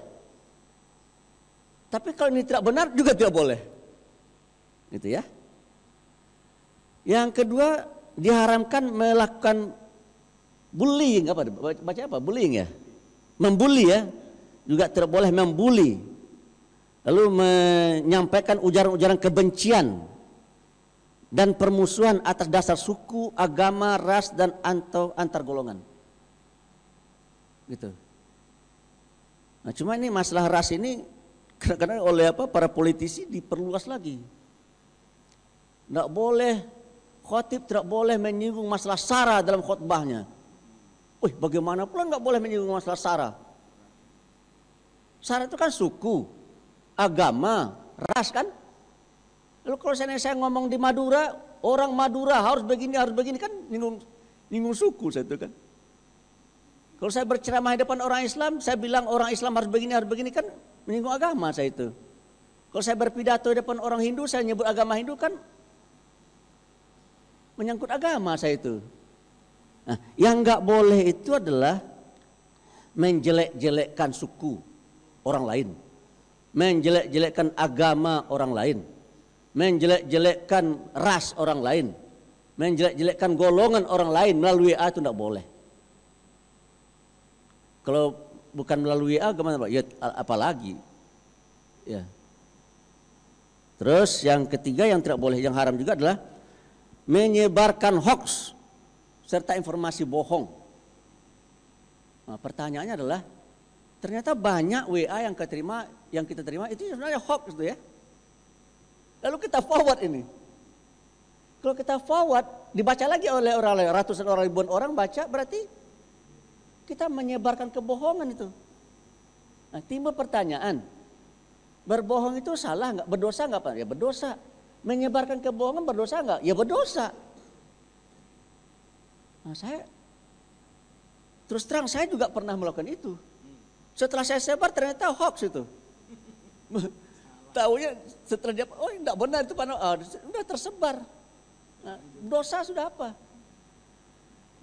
Tapi kalau ini tidak benar juga tidak boleh. Gitu ya. Yang kedua diharamkan melakukan bullying. Apa baca apa? Bullying ya? Membuli ya? Juga tidak boleh membuli. Lalu menyampaikan ujaran-ujaran kebencian dan permusuhan atas dasar suku, agama, ras dan antar, antar golongan. Gitu. Nah, cuma ini masalah ras ini kadang-kadang oleh apa? Para politisi diperluas lagi. Tidak boleh khotib tidak boleh menyinggung masalah sara dalam khutbahnya. Wih, bagaimana pula nggak boleh menyinggung masalah sara? Sara itu kan suku, agama, ras kan? Lalu kalau saya, saya ngomong di Madura, orang Madura harus begini, harus begini kan nyinggung, nyinggung suku saya itu kan. Kalau saya berceramah di depan orang Islam, saya bilang orang Islam harus begini, harus begini kan menyinggung agama saya itu. Kalau saya berpidato di depan orang Hindu, saya nyebut agama Hindu kan menyangkut agama saya itu. Nah, yang nggak boleh itu adalah menjelek-jelekkan suku orang lain, menjelek-jelekkan agama orang lain, menjelek-jelekkan ras orang lain, menjelek-jelekkan golongan orang lain melalui A itu tidak boleh. Kalau bukan melalui A gimana Pak? Ya apalagi. Ya. Terus yang ketiga yang tidak boleh yang haram juga adalah menyebarkan hoax serta informasi bohong. Nah, pertanyaannya adalah ternyata banyak WA yang keterima yang kita terima itu sebenarnya hoax itu ya. Lalu kita forward ini. Kalau kita forward dibaca lagi oleh orang lain ratusan orang ribuan orang baca berarti kita menyebarkan kebohongan itu. Nah, timbul pertanyaan, berbohong itu salah nggak? Berdosa nggak pak? Ya berdosa. Menyebarkan kebohongan berdosa nggak? Ya berdosa. Nah, saya terus terang saya juga pernah melakukan itu. Setelah saya sebar ternyata hoax itu. Tahunya setelah dia, oh tidak benar itu pak, oh, sudah tersebar. Nah, dosa sudah apa?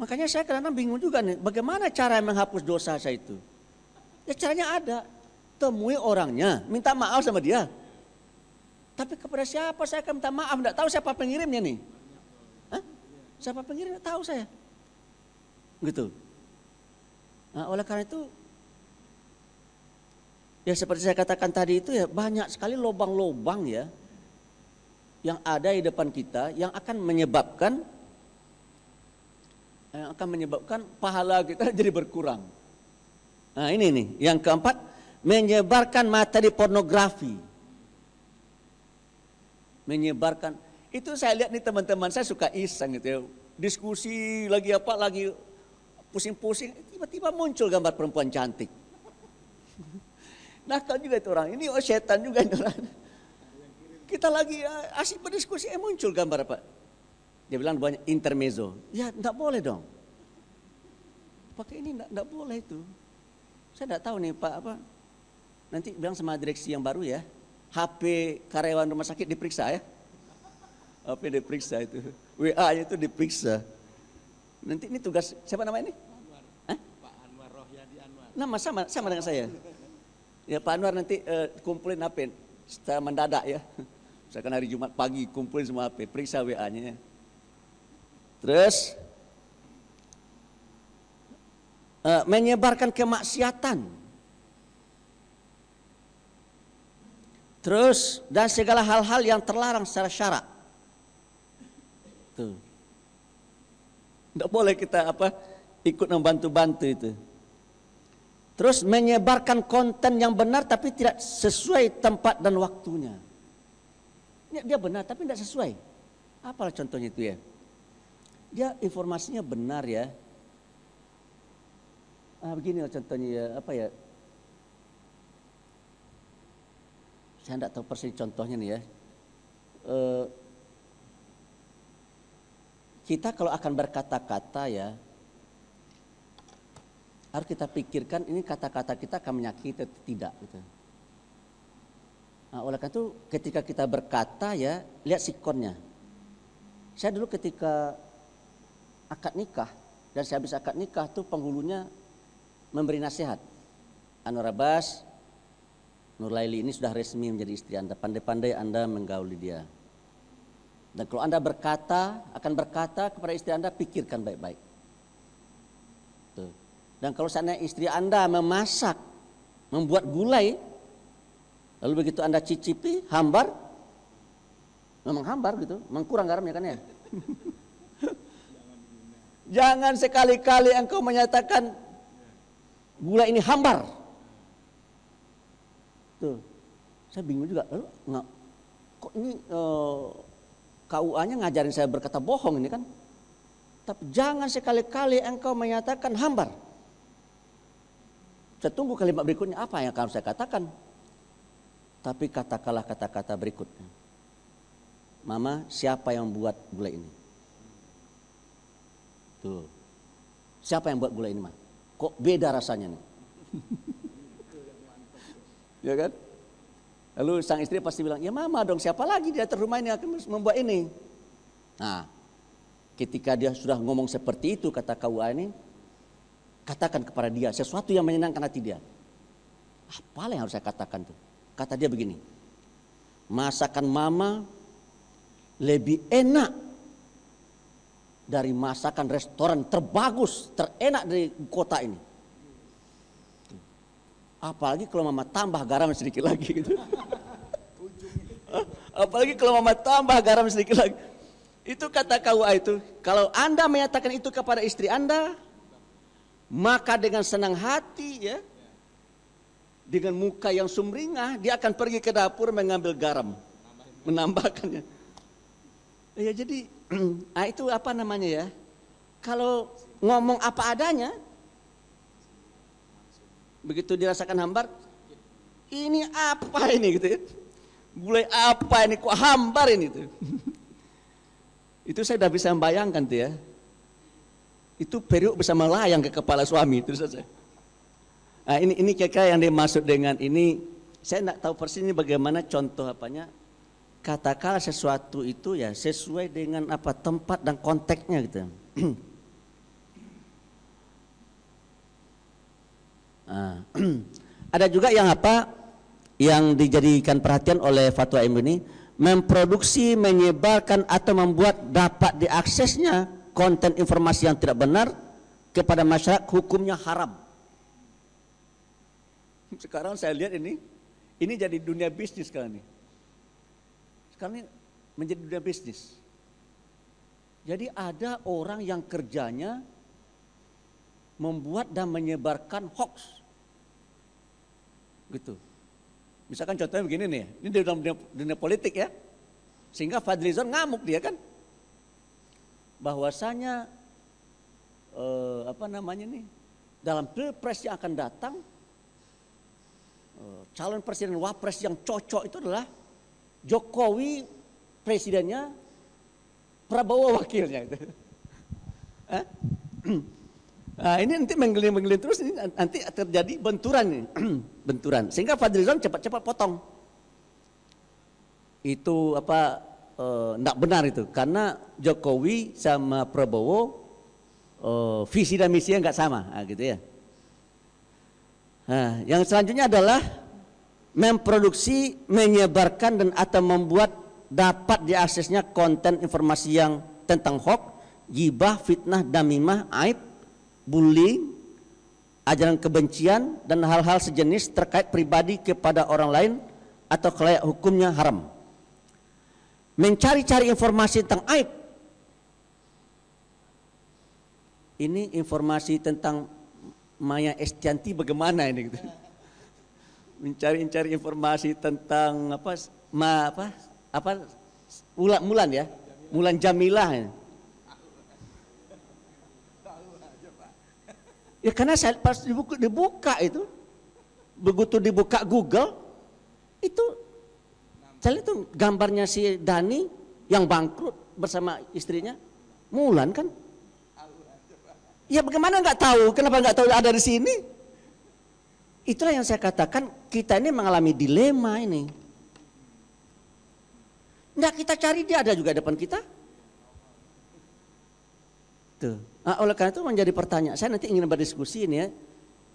Makanya saya kadang-kadang bingung juga nih, bagaimana cara menghapus dosa saya itu? Ya caranya ada, temui orangnya, minta maaf sama dia. Tapi kepada siapa saya akan minta maaf? Tidak tahu siapa pengirimnya nih. Hah? Siapa pengirimnya? Tahu saya. Gitu. Nah, oleh karena itu, ya seperti saya katakan tadi itu ya banyak sekali lubang-lubang ya yang ada di depan kita yang akan menyebabkan yang akan menyebabkan pahala kita jadi berkurang. Nah ini nih, yang keempat, menyebarkan materi pornografi. Menyebarkan, itu saya lihat nih teman-teman saya suka iseng gitu ya. Diskusi lagi apa, lagi pusing-pusing, tiba-tiba muncul gambar perempuan cantik. Nakal juga itu orang, ini oh setan juga itu orang. Kita lagi ah, asik berdiskusi, eh muncul gambar apa? Dia bilang banyak intermezzo. Ya tidak boleh dong. Pakai ini tidak boleh itu. Saya tidak tahu nih Pak apa. Nanti bilang sama direksi yang baru ya. HP karyawan rumah sakit diperiksa ya. HP diperiksa itu. WA-nya itu diperiksa. Nanti ini tugas siapa nama ini? Pak Anwar Rohyadi Anwar. Nama sama sama dengan saya. Ya Pak Anwar nanti uh, kumpulin HP secara mendadak ya. Misalkan hari Jumat pagi kumpulin semua HP, periksa WA-nya ya. Terus uh, menyebarkan kemaksiatan. Terus dan segala hal-hal yang terlarang secara syarak. Tuh. Tidak boleh kita apa ikut membantu-bantu itu. Terus menyebarkan konten yang benar tapi tidak sesuai tempat dan waktunya. Dia benar tapi tidak sesuai. Apalah contohnya itu ya? dia informasinya benar ya. Ah, begini lah contohnya ya, apa ya? Saya tidak tahu persis contohnya nih ya. E, kita kalau akan berkata-kata ya, harus kita pikirkan ini kata-kata kita akan menyakiti atau tidak gitu. Nah, oleh karena itu ketika kita berkata ya, lihat sikonnya. Saya dulu ketika akad nikah dan saya habis akad nikah tuh penghulunya memberi nasihat. Anwar Abbas, Nur Laili ini sudah resmi menjadi istri Anda. Pandai-pandai Anda menggauli dia. Dan kalau Anda berkata, akan berkata kepada istri Anda, pikirkan baik-baik. Dan kalau sana istri Anda memasak, membuat gulai, lalu begitu Anda cicipi, hambar, memang hambar gitu, mengkurang garamnya kan ya. Jangan sekali-kali engkau menyatakan gula ini hambar. Tuh, saya bingung juga. Lalu nggak, kok ini uh, eh, KUA-nya ngajarin saya berkata bohong ini kan? Tapi jangan sekali-kali engkau menyatakan hambar. Saya tunggu kalimat berikutnya apa yang akan saya katakan. Tapi katakanlah kata-kata berikutnya. Mama, siapa yang buat gulai ini? Tuh. Siapa yang buat gulai ini, Ma? Kok beda rasanya nih? ya kan? Lalu sang istri pasti bilang, ya mama dong siapa lagi di atas rumah ini akan membuat ini. Nah, ketika dia sudah ngomong seperti itu kata KUA ini, katakan kepada dia sesuatu yang menyenangkan hati dia. Apa yang harus saya katakan tuh? Kata dia begini, masakan mama lebih enak dari masakan restoran terbagus, terenak dari kota ini. Apalagi kalau mama tambah garam sedikit lagi gitu. Apalagi kalau mama tambah garam sedikit lagi. Itu kata KUA itu. Kalau Anda menyatakan itu kepada istri Anda, maka dengan senang hati ya, dengan muka yang sumringah, dia akan pergi ke dapur mengambil garam, menambahkannya. Ya jadi, ah itu apa namanya ya? Kalau ngomong apa adanya, begitu dirasakan hambar, ini apa ini gitu ya? Gulai apa ini kok hambar ini tuh? itu saya udah bisa membayangkan tuh ya. Itu periuk bisa melayang ke kepala suami itu saja. Nah, ini ini kira yang dimaksud dengan ini saya tidak tahu persis ini bagaimana contoh apanya katakanlah sesuatu itu ya sesuai dengan apa tempat dan konteksnya gitu. Nah, ada juga yang apa yang dijadikan perhatian oleh fatwa MUI ini memproduksi, menyebarkan atau membuat dapat diaksesnya konten informasi yang tidak benar kepada masyarakat hukumnya haram. Sekarang saya lihat ini, ini jadi dunia bisnis sekarang ini. Sekarang ini menjadi dunia bisnis. Jadi ada orang yang kerjanya membuat dan menyebarkan hoax Gitu. Misalkan contohnya begini nih, ini di dalam dunia, dunia politik ya. Sehingga Fadlizon ngamuk dia kan. Bahwasanya eh, apa namanya nih? Dalam pilpres yang akan datang eh, calon presiden wapres yang cocok itu adalah Jokowi presidennya, Prabowo wakilnya gitu. Nah, ini nanti menggelin-menggelin terus ini nanti terjadi benturan nih, benturan. Sehingga Fadlizon cepat-cepat potong. Itu apa enggak eh, benar itu karena Jokowi sama Prabowo eh, visi dan misinya enggak sama, nah, gitu ya. Nah, yang selanjutnya adalah memproduksi, menyebarkan dan atau membuat dapat diaksesnya konten informasi yang tentang hoax, gibah, fitnah, damimah, aib bullying, ajaran kebencian dan hal-hal sejenis terkait pribadi kepada orang lain atau kelayak hukumnya haram. Mencari-cari informasi tentang aib. Ini informasi tentang Maya Estianti bagaimana ini gitu. Mencari-cari informasi tentang apa ma apa apa Mulan Mulan ya. Mulan Jamilah. Ya. Ya karena saya pas dibuka, dibuka itu, begitu dibuka Google, itu saya itu gambarnya si Dani yang bangkrut bersama istrinya, Mulan kan? Ya bagaimana nggak tahu? Kenapa nggak tahu ada di sini? Itulah yang saya katakan kita ini mengalami dilema ini. Nggak kita cari dia ada juga depan kita. Tuh. Nah, oleh karena itu menjadi pertanyaan, saya nanti ingin berdiskusi ini ya,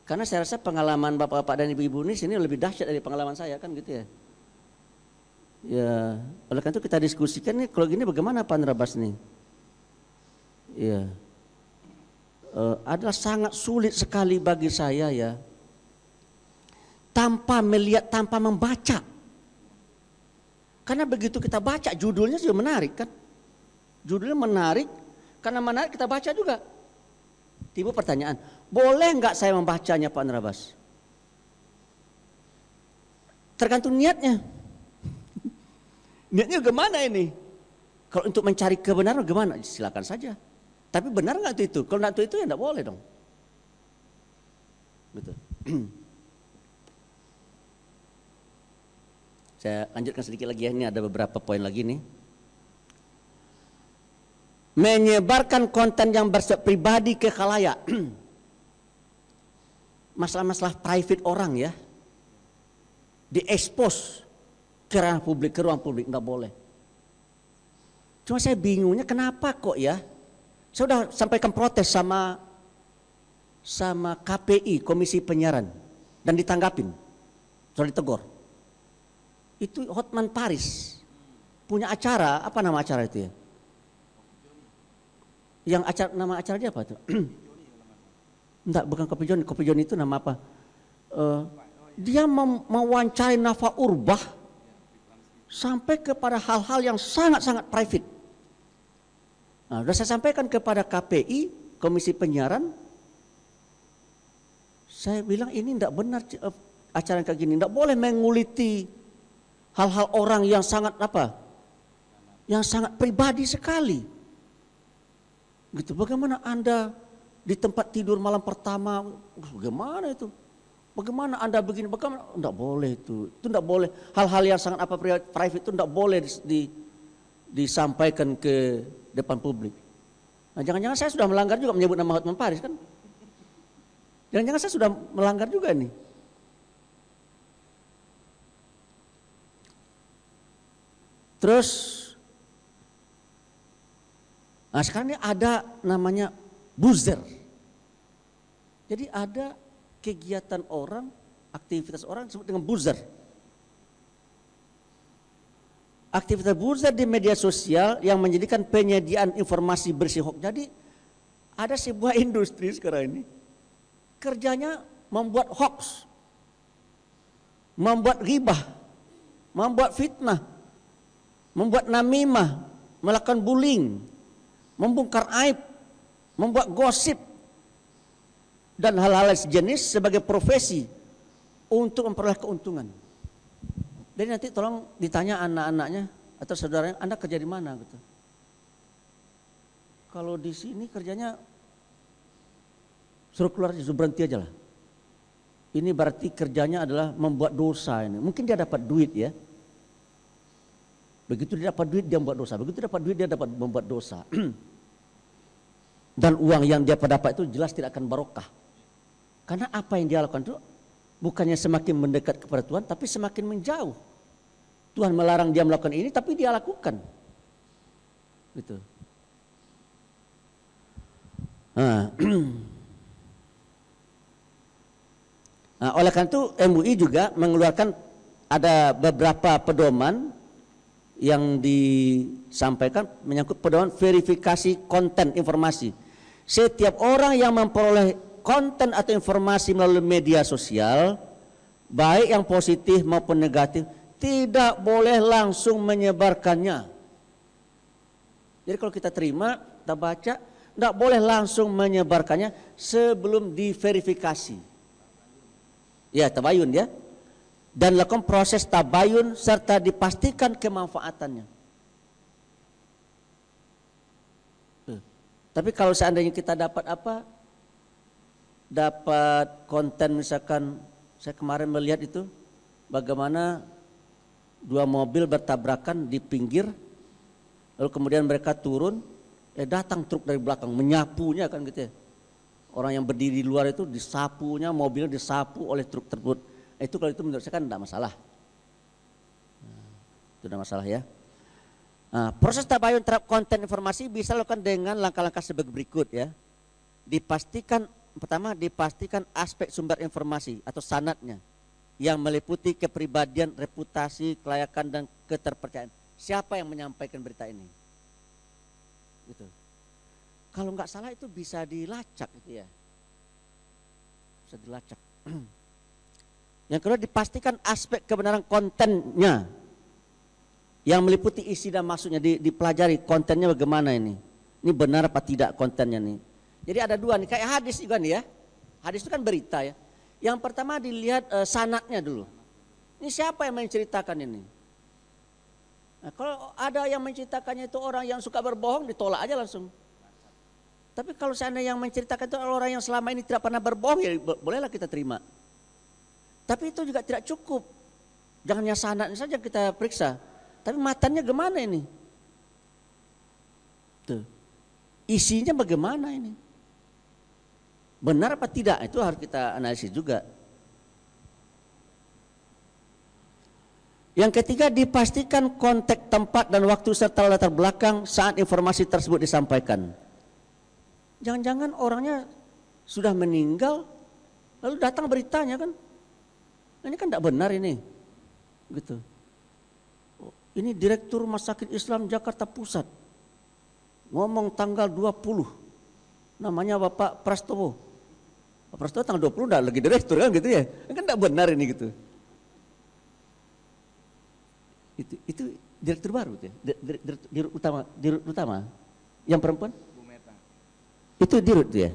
karena saya rasa pengalaman bapak-bapak dan ibu-ibu ini sini lebih dahsyat dari pengalaman saya kan gitu ya. Ya, oleh karena itu kita diskusikan nih kalau gini bagaimana Pak Nerabas nih? Ya, uh, adalah sangat sulit sekali bagi saya ya, tanpa melihat, tanpa membaca. Karena begitu kita baca judulnya sudah menarik kan, judulnya menarik, karena menarik kita baca juga. Tiba pertanyaan, boleh nggak saya membacanya Pak Nerabas? tergantung niatnya. niatnya gimana ini? Kalau untuk mencari kebenaran gimana? Silakan saja. Tapi benar nggak itu? Kalau nggak itu ya nggak boleh dong. Betul. Saya lanjutkan sedikit lagi ya. Ini ada beberapa poin lagi nih. Menyebarkan konten yang bersifat pribadi ke khalayak. Masalah-masalah private orang ya. Diekspos ke ranah publik, ke ruang publik. Nggak boleh. Cuma saya bingungnya kenapa kok ya. Saya sudah sampaikan protes sama sama KPI, Komisi Penyiaran. Dan ditanggapin. Sudah ditegur itu Hotman Paris punya acara apa nama acara itu ya? Yang acara nama acara dia apa tuh? Enggak, bukan Kopi John. Kopi John itu nama apa? Uh, dia mewawancarai Nafa Urbah sampai kepada hal-hal yang sangat-sangat private. Nah, sudah saya sampaikan kepada KPI, Komisi Penyiaran, saya bilang ini tidak benar uh, acara kayak gini, tidak boleh menguliti hal-hal orang yang sangat apa? Yang sangat pribadi sekali. Gitu. Bagaimana Anda di tempat tidur malam pertama, bagaimana itu? Bagaimana Anda begini? Bagaimana? Tidak boleh itu. Itu tidak boleh. Hal-hal yang sangat apa private itu tidak boleh di, di, disampaikan ke depan publik. Nah, jangan-jangan saya sudah melanggar juga menyebut nama Hotman Paris kan? Jangan-jangan saya sudah melanggar juga nih. Terus Nah sekarang ini ada namanya buzzer. Jadi ada kegiatan orang, aktivitas orang disebut dengan buzzer. Aktivitas buzzer di media sosial yang menjadikan penyediaan informasi bersih hoax. Jadi ada sebuah industri sekarang ini kerjanya membuat hoax, membuat ribah, membuat fitnah, membuat namimah, melakukan bullying, membongkar aib, membuat gosip dan hal-hal sejenis sebagai profesi untuk memperoleh keuntungan. Jadi nanti tolong ditanya anak-anaknya atau saudaranya, Anda kerja di mana gitu. Kalau di sini kerjanya suruh keluar suruh berhenti aja lah. Ini berarti kerjanya adalah membuat dosa ini. Mungkin dia dapat duit ya, Begitu dia dapat duit dia membuat dosa. Begitu dapat duit dia dapat membuat dosa. Dan uang yang dia dapat itu jelas tidak akan barokah. Karena apa yang dia lakukan itu bukannya semakin mendekat kepada Tuhan tapi semakin menjauh. Tuhan melarang dia melakukan ini tapi dia lakukan. Gitu. Nah, nah oleh karena itu MUI juga mengeluarkan ada beberapa pedoman yang disampaikan menyangkut pedoman verifikasi konten informasi. Setiap orang yang memperoleh konten atau informasi melalui media sosial, baik yang positif maupun negatif, tidak boleh langsung menyebarkannya. Jadi kalau kita terima, kita baca, tidak boleh langsung menyebarkannya sebelum diverifikasi. Ya, tabayun ya dan lakukan proses tabayun serta dipastikan kemanfaatannya. Tapi kalau seandainya kita dapat apa? Dapat konten misalkan saya kemarin melihat itu bagaimana dua mobil bertabrakan di pinggir lalu kemudian mereka turun eh datang truk dari belakang menyapunya kan gitu ya. Orang yang berdiri di luar itu disapunya mobilnya disapu oleh truk tersebut itu kalau itu menurut saya kan tidak masalah. Nah, itu tidak masalah ya. Nah, proses tabayun terhadap konten informasi bisa dilakukan dengan langkah-langkah sebagai berikut ya. Dipastikan pertama dipastikan aspek sumber informasi atau sanatnya yang meliputi kepribadian, reputasi, kelayakan dan keterpercayaan. Siapa yang menyampaikan berita ini? Gitu. Kalau nggak salah itu bisa dilacak gitu ya. Bisa dilacak. Yang kedua dipastikan aspek kebenaran kontennya yang meliputi isi dan maksudnya dipelajari kontennya bagaimana ini. Ini benar apa tidak kontennya nih. Jadi ada dua nih kayak hadis juga nih ya. Hadis itu kan berita ya. Yang pertama dilihat uh, sanatnya dulu. Ini siapa yang menceritakan ini? Nah, kalau ada yang menceritakannya itu orang yang suka berbohong, ditolak aja langsung. Tapi kalau seandainya yang menceritakan itu orang yang selama ini tidak pernah berbohong, ya bolehlah kita terima. Tapi itu juga tidak cukup. Jangan hanya sanadnya saja kita periksa. Tapi matanya gimana ini? Tuh. Isinya bagaimana ini? Benar apa tidak? Itu harus kita analisis juga. Yang ketiga dipastikan konteks tempat dan waktu serta latar belakang saat informasi tersebut disampaikan. Jangan-jangan orangnya sudah meninggal lalu datang beritanya kan. Ini kan tidak benar ini. Gitu. Ini Direktur Rumah Sakit Islam Jakarta Pusat. Ngomong tanggal 20. Namanya Bapak Prastowo. Bapak Prastowo tanggal 20 udah lagi direktur kan gitu ya. Kan tidak benar ini gitu. Itu, itu direktur baru ya. Direktur, utama, dirut utama. Yang perempuan? Itu dirut ya.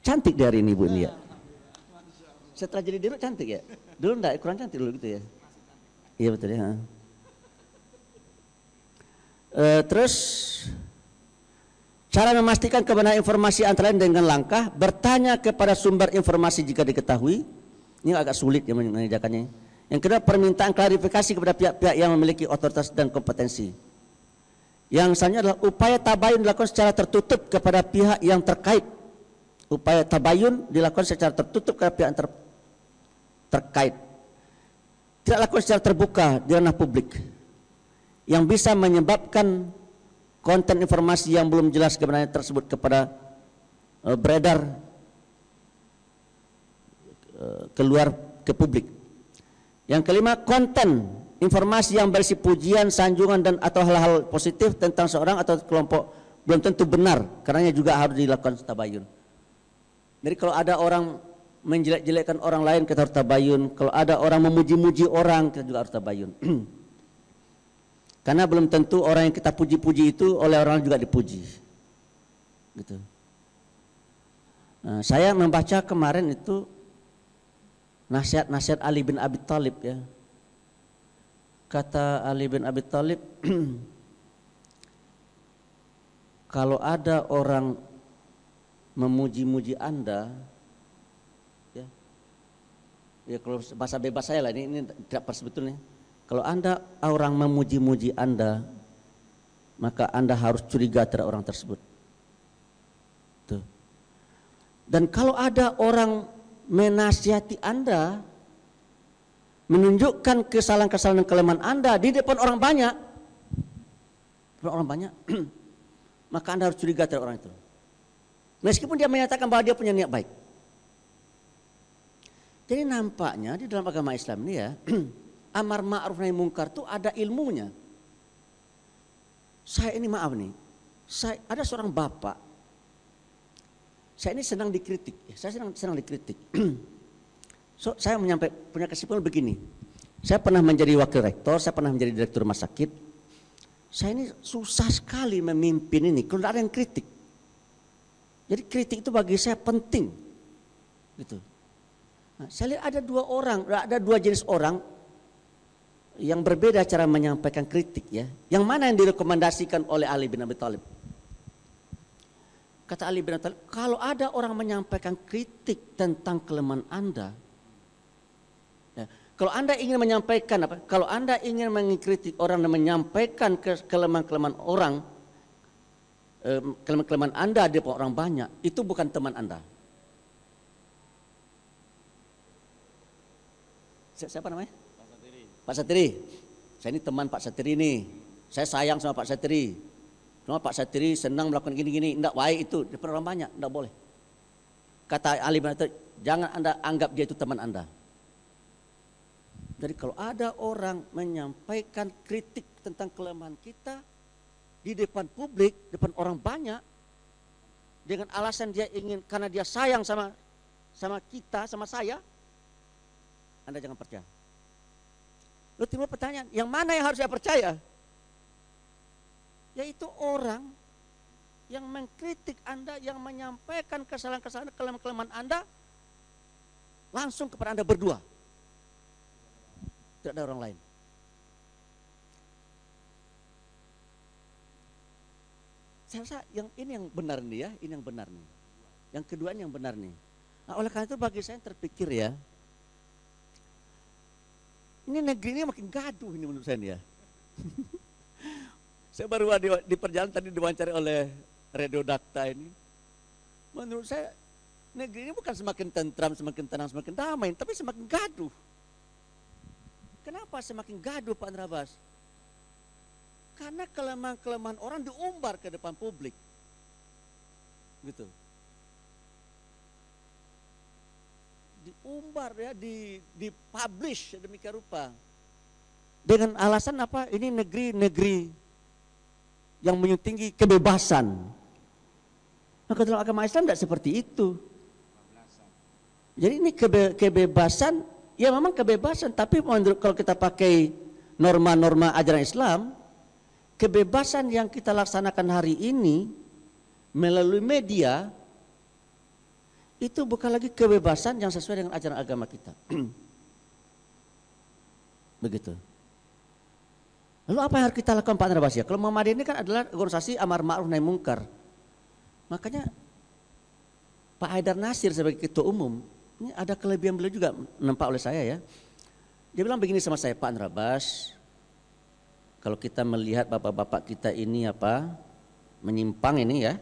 Cantik dari ini Bu ini ya. Setelah jadi dirut cantik ya. Dulu enggak kurang cantik dulu gitu ya. Iya betul ya. Uh, terus cara memastikan kebenaran informasi antara lain dengan langkah bertanya kepada sumber informasi jika diketahui. Ini agak sulit ya mengerjakannya. Yang kedua permintaan klarifikasi kepada pihak-pihak yang memiliki otoritas dan kompetensi. Yang selanjutnya adalah upaya tabayun dilakukan secara tertutup kepada pihak yang terkait. Upaya tabayun dilakukan secara tertutup kepada pihak yang ter, terkait. Tidak lakukan secara terbuka di ranah publik. Yang bisa menyebabkan konten informasi yang belum jelas kebenaran tersebut kepada uh, beredar uh, keluar ke publik. Yang kelima, konten informasi yang berisi pujian, sanjungan dan atau hal-hal positif tentang seorang atau kelompok belum tentu benar, karena juga harus dilakukan tabayun. Jadi kalau ada orang menjelek-jelekkan orang lain kita harus tabayun, kalau ada orang memuji-muji orang kita juga harus tabayun. karena belum tentu orang yang kita puji-puji itu oleh orang juga dipuji. Gitu. Nah, saya membaca kemarin itu nasihat-nasihat Ali bin Abi Thalib ya. Kata Ali bin Abi Thalib, kalau ada orang memuji-muji Anda, ya kalau bahasa bebas saya lah ini, ini tidak sebetulnya. Kalau Anda orang memuji-muji Anda, maka Anda harus curiga terhadap orang tersebut. Tuh. Dan kalau ada orang menasihati Anda, menunjukkan kesalahan-kesalahan kelemahan Anda di depan orang banyak, depan orang banyak, maka Anda harus curiga terhadap orang itu. Meskipun dia menyatakan bahwa dia punya niat baik. Jadi nampaknya di dalam agama Islam ini ya, amar ma'ruf nahi mungkar itu ada ilmunya. Saya ini maaf nih, saya ada seorang bapak saya ini senang dikritik, saya senang senang dikritik. so, saya menyampaikan punya kesimpulan begini. Saya pernah menjadi wakil rektor, saya pernah menjadi direktur rumah sakit. Saya ini susah sekali memimpin ini kalau ada yang kritik. Jadi kritik itu bagi saya penting. Gitu. Nah, saya lihat ada dua orang, ada dua jenis orang yang berbeda cara menyampaikan kritik ya. Yang mana yang direkomendasikan oleh Ali bin Abi Thalib? Kata Ali bin Abi Thalib, kalau ada orang menyampaikan kritik tentang kelemahan Anda, ya, kalau Anda ingin menyampaikan apa? Kalau Anda ingin mengkritik orang dan menyampaikan kelemahan-kelemahan orang, kelemahan-kelemahan Anda di orang banyak, itu bukan teman Anda. Siapa namanya? Pak Satiri. Pak Satiri. Saya ini teman Pak Satiri ini. Saya sayang sama Pak Satiri. Cuma Pak Satiri senang melakukan gini-gini, tidak baik itu, depan orang banyak, tidak boleh. Kata Ali bin jangan Anda anggap dia itu teman Anda. Jadi kalau ada orang menyampaikan kritik tentang kelemahan kita di depan publik, depan orang banyak, dengan alasan dia ingin karena dia sayang sama sama kita, sama saya, Anda jangan percaya. Lalu timbul pertanyaan, yang mana yang harus saya percaya? yaitu orang yang mengkritik Anda, yang menyampaikan kesalahan-kesalahan, kelemahan-kelemahan Anda langsung kepada Anda berdua. tidak ada orang lain. Saya rasa yang ini yang benar nih ya, ini yang benar nih. Yang kedua ini yang benar nih. Nah, oleh karena itu bagi saya terpikir ya, ini negeri ini makin gaduh ini menurut saya nih ya. saya baru di, di perjalanan tadi diwawancari oleh Radio Dakta ini. Menurut saya negeri ini bukan semakin tentram, semakin tenang, semakin damai, tapi semakin gaduh. Kenapa semakin gaduh Pak Andrabas? Karena kelemahan-kelemahan orang diumbar ke depan publik. Gitu. Diumbar ya, di dipublish demikian rupa. Dengan alasan apa? Ini negeri-negeri yang menyutingi kebebasan. Maka dalam agama Islam tidak seperti itu. Jadi ini kebe kebebasan, ya memang kebebasan, tapi kalau kita pakai norma-norma ajaran Islam, kebebasan yang kita laksanakan hari ini melalui media itu bukan lagi kebebasan yang sesuai dengan ajaran agama kita. Begitu. Lalu apa yang harus kita lakukan Pak Narbasya? Kalau Muhammadiyah ini kan adalah organisasi amar ma'ruf nahi mungkar. Makanya Pak Haidar Nasir sebagai ketua umum, ini ada kelebihan beliau juga nampak oleh saya ya. Dia bilang begini sama saya, Pak Nrabas, kalau kita melihat bapak-bapak kita ini apa menyimpang ini ya,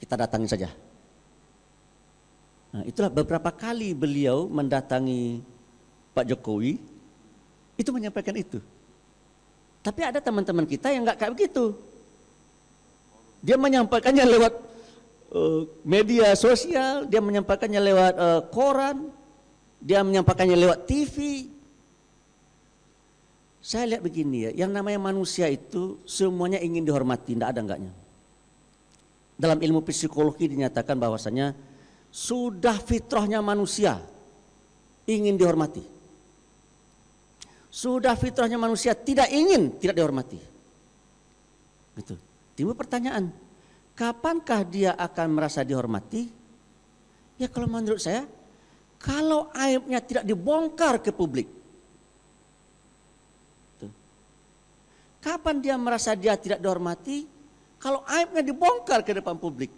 kita datangi saja. Nah, itulah beberapa kali beliau mendatangi Pak Jokowi, itu menyampaikan itu. Tapi ada teman-teman kita yang nggak kayak begitu. Dia menyampaikannya lewat uh, media sosial, dia menyampaikannya lewat uh, koran, dia menyampaikannya lewat TV, saya lihat begini ya, yang namanya manusia itu semuanya ingin dihormati, tidak ada enggaknya. Dalam ilmu psikologi dinyatakan bahwasanya sudah fitrahnya manusia ingin dihormati. Sudah fitrahnya manusia tidak ingin tidak dihormati. Gitu. Timbul pertanyaan, kapankah dia akan merasa dihormati? Ya kalau menurut saya, kalau aibnya tidak dibongkar ke publik, Kapan dia merasa dia tidak dihormati? Kalau aibnya dibongkar ke depan publik.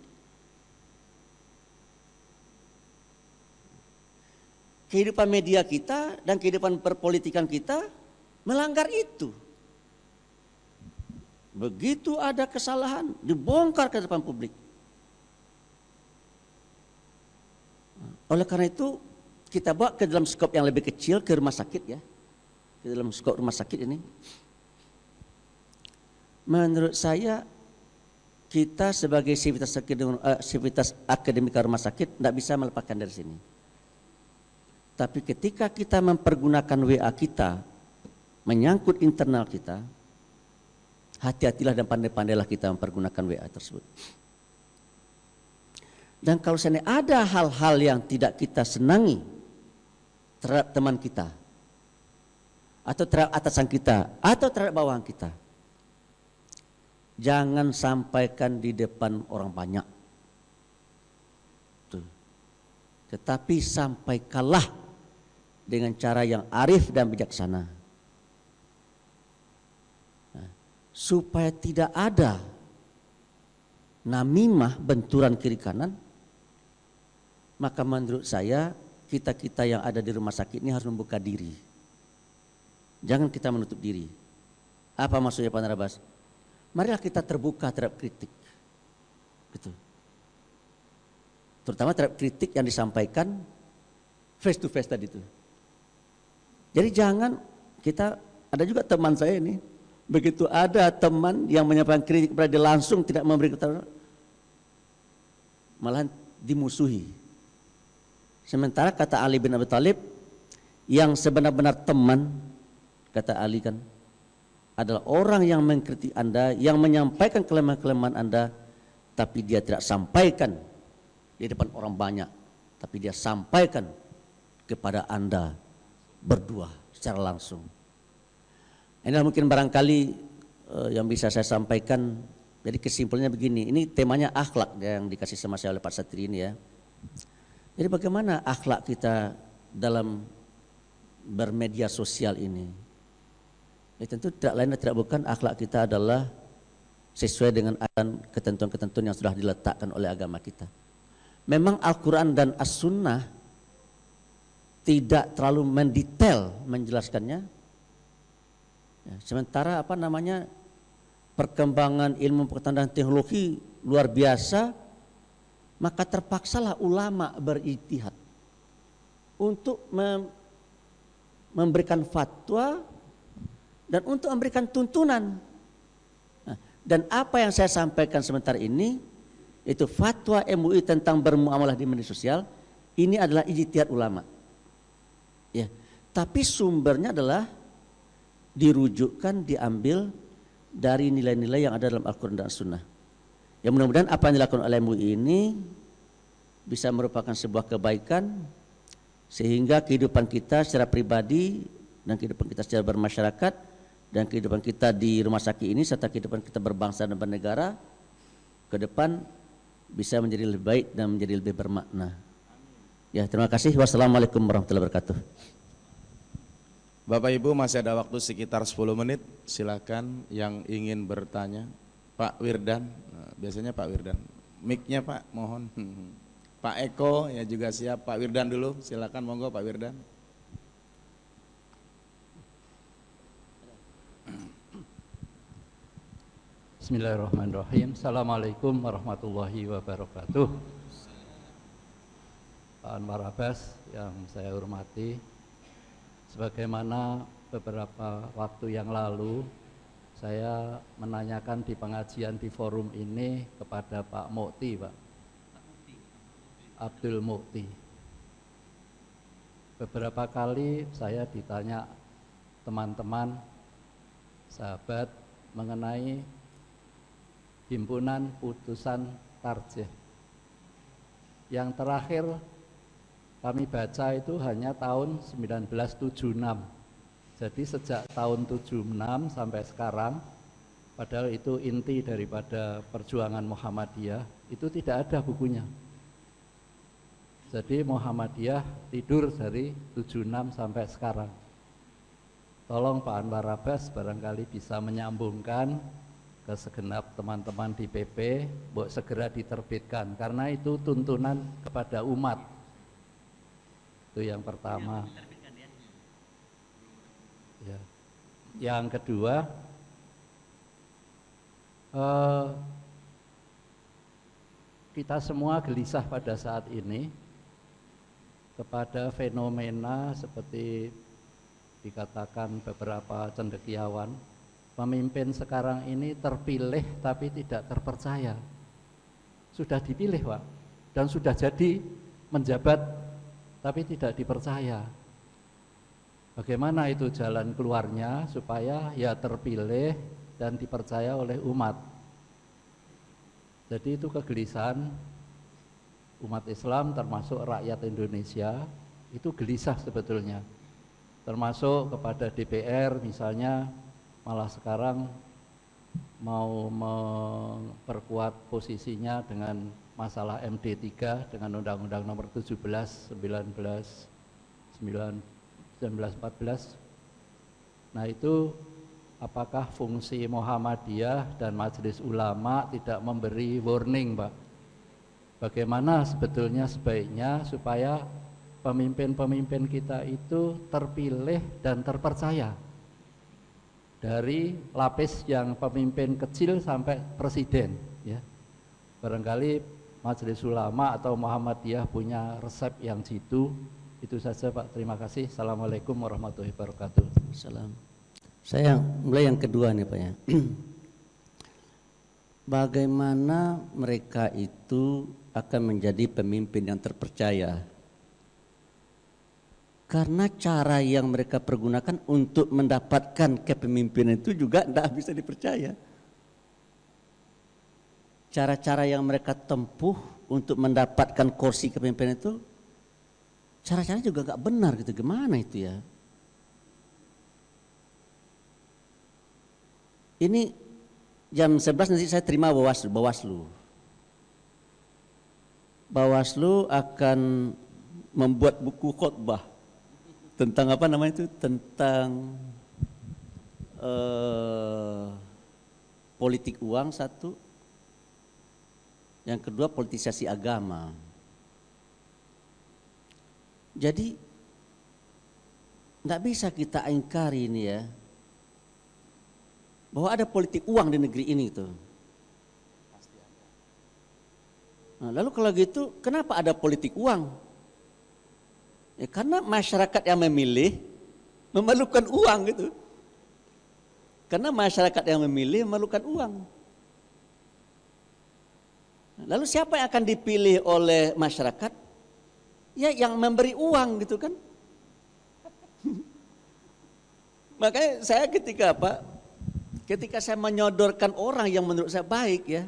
Kehidupan media kita dan kehidupan perpolitikan kita melanggar itu. Begitu ada kesalahan, dibongkar ke depan publik. Oleh karena itu, kita bawa ke dalam skop yang lebih kecil ke rumah sakit ya. Ke dalam skop rumah sakit ini menurut saya kita sebagai sivitas eh, akademika rumah sakit tidak bisa melepaskan dari sini. Tapi ketika kita mempergunakan WA kita menyangkut internal kita, hati-hatilah dan pandai-pandailah kita mempergunakan WA tersebut. Dan kalau seandainya ada hal-hal yang tidak kita senangi terhadap teman kita, atau terhadap atasan kita, atau terhadap bawahan kita, jangan sampaikan di depan orang banyak. Tuh. Tetapi sampaikanlah dengan cara yang arif dan bijaksana. Nah, supaya tidak ada namimah benturan kiri kanan, maka menurut saya kita-kita yang ada di rumah sakit ini harus membuka diri. Jangan kita menutup diri. Apa maksudnya Pak Narabas? marilah kita terbuka terhadap kritik. Gitu. Terutama terhadap kritik yang disampaikan face to face tadi itu. Jadi jangan kita ada juga teman saya ini begitu ada teman yang menyampaikan kritik kepada dia langsung tidak memberi keterangan malahan dimusuhi. Sementara kata Ali bin Abi Thalib yang sebenar-benar teman kata Ali kan adalah orang yang mengkritik Anda, yang menyampaikan kelemahan-kelemahan Anda, tapi dia tidak sampaikan di depan orang banyak, tapi dia sampaikan kepada Anda berdua secara langsung. Inilah mungkin barangkali uh, yang bisa saya sampaikan. Jadi kesimpulannya begini, ini temanya akhlak yang dikasih sama saya oleh Pak Satri ini ya. Jadi bagaimana akhlak kita dalam bermedia sosial ini. Ya, tentu tidak lain dan tidak bukan akhlak kita adalah sesuai dengan ketentuan-ketentuan yang sudah diletakkan oleh agama kita. Memang Al-Quran dan As-Sunnah tidak terlalu mendetail menjelaskannya. Ya, sementara apa namanya perkembangan ilmu pengetahuan dan teknologi luar biasa, maka terpaksalah ulama berijtihad untuk memberikan fatwa dan untuk memberikan tuntunan. Nah, dan apa yang saya sampaikan sebentar ini itu fatwa MUI tentang bermuamalah di media sosial ini adalah ijtihad ulama. Ya, tapi sumbernya adalah dirujukkan diambil dari nilai-nilai yang ada dalam Al-Quran dan Sunnah. Ya mudah-mudahan apa yang dilakukan oleh MUI ini bisa merupakan sebuah kebaikan sehingga kehidupan kita secara pribadi dan kehidupan kita secara bermasyarakat dan kehidupan kita di rumah sakit ini serta kehidupan kita berbangsa dan bernegara ke depan bisa menjadi lebih baik dan menjadi lebih bermakna. Ya, terima kasih. Wassalamualaikum warahmatullahi wabarakatuh. Bapak Ibu masih ada waktu sekitar 10 menit. Silakan yang ingin bertanya. Pak Wirdan, nah, biasanya Pak Wirdan. Miknya Pak, mohon. Pak Eko ya juga siap. Pak Wirdan dulu, silakan monggo Pak Wirdan. Bismillahirrahmanirrahim. Assalamualaikum warahmatullahi wabarakatuh. Pak Anwar Abbas yang saya hormati, sebagaimana beberapa waktu yang lalu saya menanyakan di pengajian di forum ini kepada Pak Mukti, Pak. Abdul Mukti. Beberapa kali saya ditanya teman-teman, sahabat mengenai himpunan putusan tarjih. Yang terakhir kami baca itu hanya tahun 1976. Jadi sejak tahun 76 sampai sekarang, padahal itu inti daripada perjuangan Muhammadiyah, itu tidak ada bukunya. Jadi Muhammadiyah tidur dari 76 sampai sekarang. Tolong Pak Anwar Abbas barangkali bisa menyambungkan ke segenap teman-teman di PP buat segera diterbitkan karena itu tuntunan kepada umat itu yang pertama ya. yang kedua eh, kita semua gelisah pada saat ini kepada fenomena seperti dikatakan beberapa cendekiawan pemimpin sekarang ini terpilih tapi tidak terpercaya. Sudah dipilih, Pak, dan sudah jadi menjabat tapi tidak dipercaya. Bagaimana itu jalan keluarnya supaya ya terpilih dan dipercaya oleh umat. Jadi itu kegelisahan umat Islam termasuk rakyat Indonesia itu gelisah sebetulnya. Termasuk kepada DPR misalnya malah sekarang mau memperkuat posisinya dengan masalah MD3 dengan Undang-Undang Nomor 17 19 1914. Nah, itu apakah fungsi Muhammadiyah dan Majelis Ulama tidak memberi warning, Pak? Bagaimana sebetulnya sebaiknya supaya pemimpin-pemimpin kita itu terpilih dan terpercaya? dari lapis yang pemimpin kecil sampai presiden ya barangkali majelis ulama atau Muhammadiyah punya resep yang jitu. Itu saja Pak. Terima kasih. Assalamualaikum warahmatullahi wabarakatuh. Salam saya mulai yang kedua nih Pak ya. Bagaimana mereka itu akan menjadi pemimpin yang terpercaya? Karena cara yang mereka pergunakan untuk mendapatkan kepemimpinan itu juga tidak bisa dipercaya. Cara-cara yang mereka tempuh untuk mendapatkan kursi kepemimpinan itu, cara-caranya juga nggak benar gitu. Gimana itu ya? Ini jam 11 nanti saya terima Bawaslu. Bawaslu, Bawaslu akan membuat buku khutbah tentang apa namanya itu? Tentang eh, politik uang satu, yang kedua politisasi agama. Jadi tidak bisa kita ingkari ini ya bahwa ada politik uang di negeri ini itu. Nah, lalu kalau gitu kenapa ada politik uang? Ya karena masyarakat yang memilih memerlukan uang gitu. Karena masyarakat yang memilih memerlukan uang. Lalu siapa yang akan dipilih oleh masyarakat? Ya yang memberi uang gitu kan. Makanya saya ketika apa? Ketika saya menyodorkan orang yang menurut saya baik ya.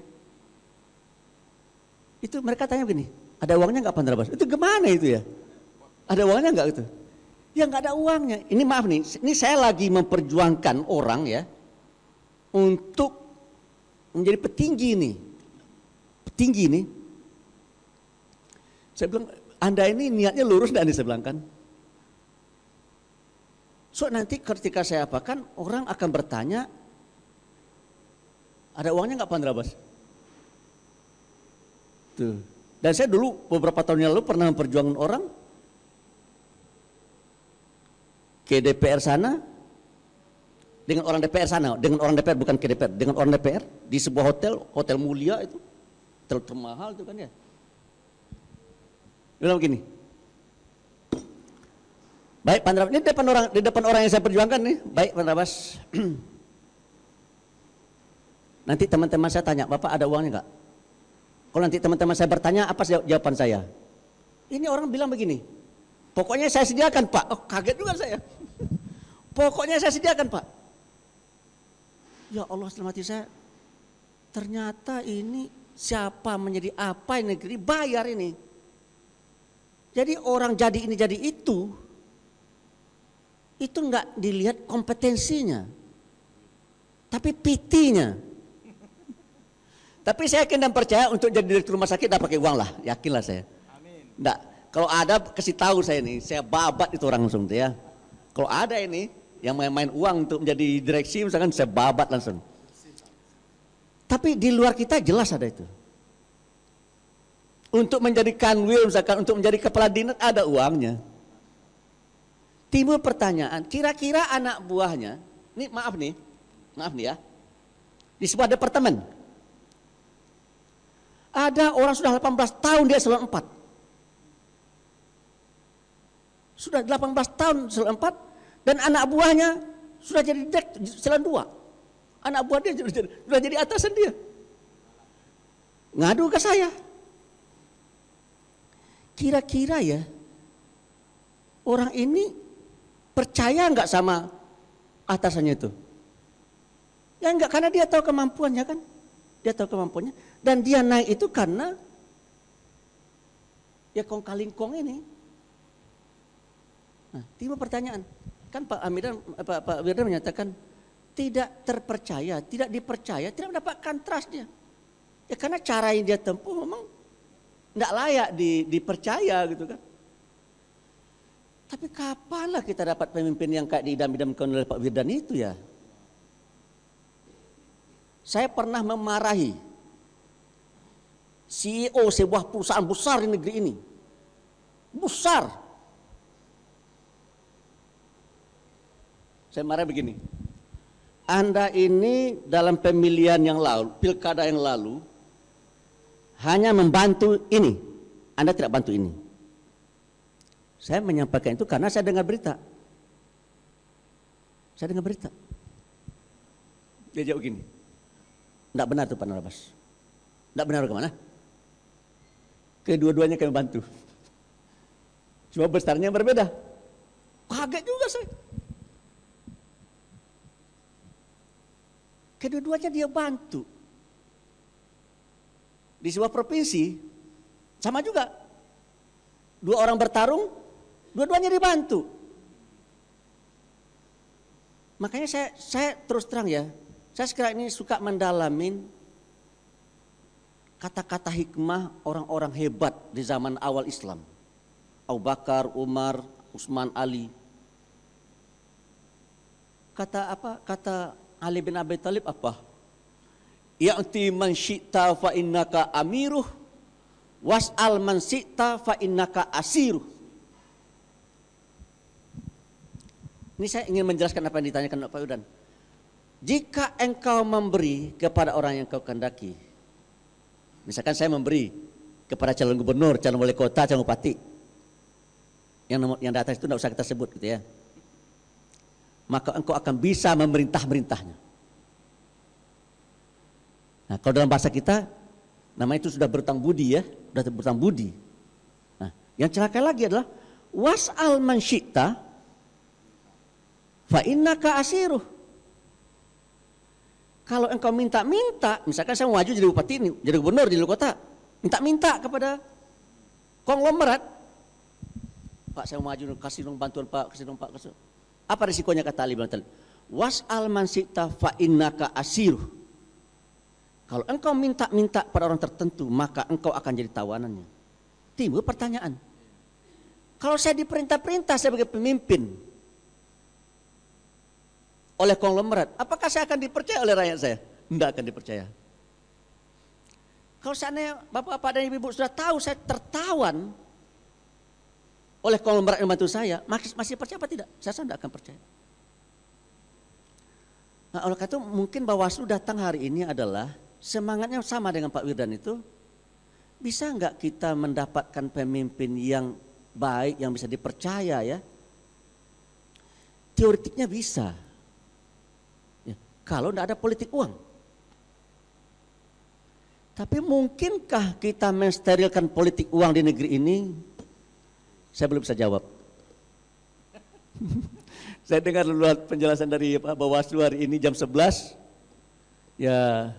Itu mereka tanya begini, ada uangnya nggak Pak Itu gimana itu ya? Ada uangnya nggak itu? Ya nggak ada uangnya. Ini maaf nih, ini saya lagi memperjuangkan orang ya untuk menjadi petinggi nih. Petinggi nih. Saya bilang, Anda ini niatnya lurus dan saya bilang kan. So nanti ketika saya apakan, orang akan bertanya, ada uangnya nggak Pak Andrabas? Tuh. Dan saya dulu beberapa tahun yang lalu pernah memperjuangkan orang ke DPR sana dengan orang DPR sana, dengan orang DPR bukan ke DPR, dengan orang DPR di sebuah hotel, hotel mulia itu, hotel termahal itu kan ya. Bilang begini, baik Pak Andrabas, ini depan orang, di depan orang yang saya perjuangkan nih, baik Pak Andrabas, Nanti teman-teman saya tanya, Bapak ada uangnya enggak? Kalau nanti teman-teman saya bertanya, apa jawaban saya? Ini orang bilang begini, pokoknya saya sediakan Pak. Oh kaget juga saya. pokoknya saya sediakan Pak. Ya Allah selamat saya. Ternyata ini siapa menjadi apa ini negeri bayar ini. Jadi orang jadi ini jadi itu, itu enggak dilihat kompetensinya, tapi pitinya. Tapi saya yakin dan percaya untuk jadi direktur rumah sakit tidak pakai uang lah, yakinlah saya. Amin. Enggak. Kalau ada kasih tahu saya nih, saya babat itu orang langsung ya. Kalau ada ini yang main-main uang untuk menjadi direksi misalkan saya babat langsung. Tapi di luar kita jelas ada itu. Untuk menjadi kanwil misalkan untuk menjadi kepala dinas ada uangnya. Timbul pertanyaan, kira-kira anak buahnya, ini maaf nih, maaf nih ya, di sebuah departemen, ada orang sudah 18 tahun dia eselon 4. Sudah 18 tahun eselon 4 dan anak buahnya sudah jadi dek eselon 2. Anak buah dia sudah jadi, atasan dia. Ngadu ke saya. Kira-kira ya orang ini percaya nggak sama atasannya itu? Ya enggak karena dia tahu kemampuannya kan. Dia tahu kemampuannya. Dan dia naik itu karena ya kong kaling kong ini. Nah, tiba pertanyaan. Kan Pak Amidan, Pak, Pak Wirdan menyatakan tidak terpercaya, tidak dipercaya, tidak mendapatkan trust dia. Ya karena cara yang dia tempuh memang tidak layak di, dipercaya gitu kan. Tapi kapanlah kita dapat pemimpin yang kayak diidam-idamkan oleh Pak Wirdan itu ya? Saya pernah memarahi CEO sebuah perusahaan besar di negeri ini. Besar. Saya marah begini. Anda ini dalam pemilihan yang lalu, pilkada yang lalu, hanya membantu ini. Anda tidak bantu ini. Saya menyampaikan itu karena saya dengar berita. Saya dengar berita. Dia jawab gini. Tidak benar tuh Pak Narabas. Tidak benar ke mana? Kedua-duanya kami bantu. Cuma besarnya berbeda. Kaget juga saya. Kedua-duanya dia bantu. Di sebuah provinsi, sama juga. Dua orang bertarung, dua-duanya dibantu. Makanya saya, saya terus terang ya, saya sekarang ini suka mendalamin kata-kata hikmah orang-orang hebat di zaman awal Islam. Abu Bakar, Umar, Utsman Ali. kata apa? Kata Ali bin Abi Thalib apa? Ya'ti man syi'ta fa innaka amiruh was'al man syi'ta fa innaka asiruh. Ini saya ingin menjelaskan apa yang ditanyakan Pak Yudan. Jika engkau memberi kepada orang yang kau kehendaki, misalkan saya memberi kepada calon gubernur, calon wali kota, calon bupati, yang yang di atas itu tidak usah kita sebut gitu ya. Maka engkau akan bisa memerintah-merintahnya. Nah, kalau dalam bahasa kita namanya itu sudah berutang budi ya, sudah berutang budi. Nah, yang celaka lagi adalah was'al man syi'ta fa innaka asiruh. Kalau engkau minta-minta, misalkan saya mau maju jadi bupati ini, jadi gubernur, jadi kota, minta-minta kepada konglomerat, Pak saya mau maju, kasih dong bantuan Pak, kasih dong Pak, kasih. Apa risikonya kata Ali bin Talib? Was al mansita fa innaka asiruh. Kalau engkau minta-minta pada orang tertentu, maka engkau akan jadi tawanannya. Timbul pertanyaan. Kalau saya diperintah-perintah sebagai pemimpin oleh konglomerat, apakah saya akan dipercaya oleh rakyat saya? Tidak akan dipercaya. Kalau seandainya bapak-bapak dan ibu-ibu sudah tahu saya tertawan oleh konglomerat yang membantu saya, masih, percaya apa tidak? Saya tidak akan percaya. Nah, oleh karena itu mungkin Bawaslu datang hari ini adalah semangatnya sama dengan Pak Wirdan itu, bisa enggak kita mendapatkan pemimpin yang baik, yang bisa dipercaya ya? Teoretiknya bisa. Ya, kalau tidak ada politik uang. Tapi mungkinkah kita mensterilkan politik uang di negeri ini? Saya belum bisa jawab. Saya dengar dulu penjelasan dari Pak Bawaslu hari ini jam 11. Ya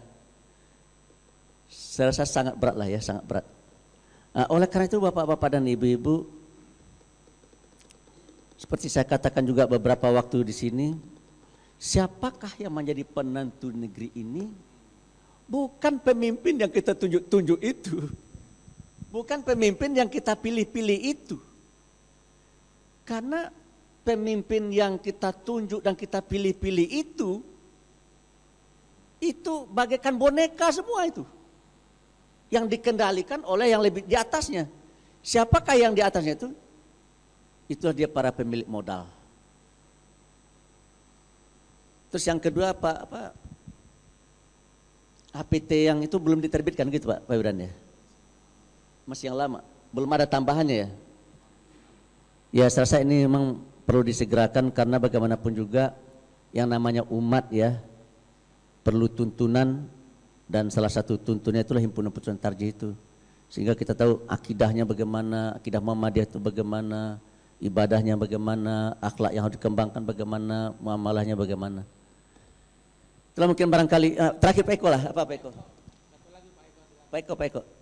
saya rasa sangat berat lah ya, sangat berat. Nah, oleh karena itu bapak-bapak dan ibu-ibu, seperti saya katakan juga beberapa waktu di sini, siapakah yang menjadi penentu negeri ini? Bukan pemimpin yang kita tunjuk-tunjuk itu. Bukan pemimpin yang kita pilih-pilih itu. Karena pemimpin yang kita tunjuk dan kita pilih-pilih itu, itu bagaikan boneka semua itu yang dikendalikan oleh yang lebih di atasnya. Siapakah yang di atasnya itu? Itulah dia para pemilik modal. Terus yang kedua apa apa HPT yang itu belum diterbitkan gitu Pak Pak Yudan ya? Masih yang lama, belum ada tambahannya ya? Ya saya rasa ini memang perlu disegerakan karena bagaimanapun juga yang namanya umat ya perlu tuntunan dan salah satu tuntunnya itulah himpunan putusan tarjih itu. Sehingga kita tahu akidahnya bagaimana akidah Muhammadiyah itu bagaimana ibadahnya bagaimana akhlak yang harus dikembangkan bagaimana muamalahnya bagaimana. Telah mungkin barangkali uh, terakhir Pak Eko lah. Apa Pak Eko? Pak Eko Pak Eko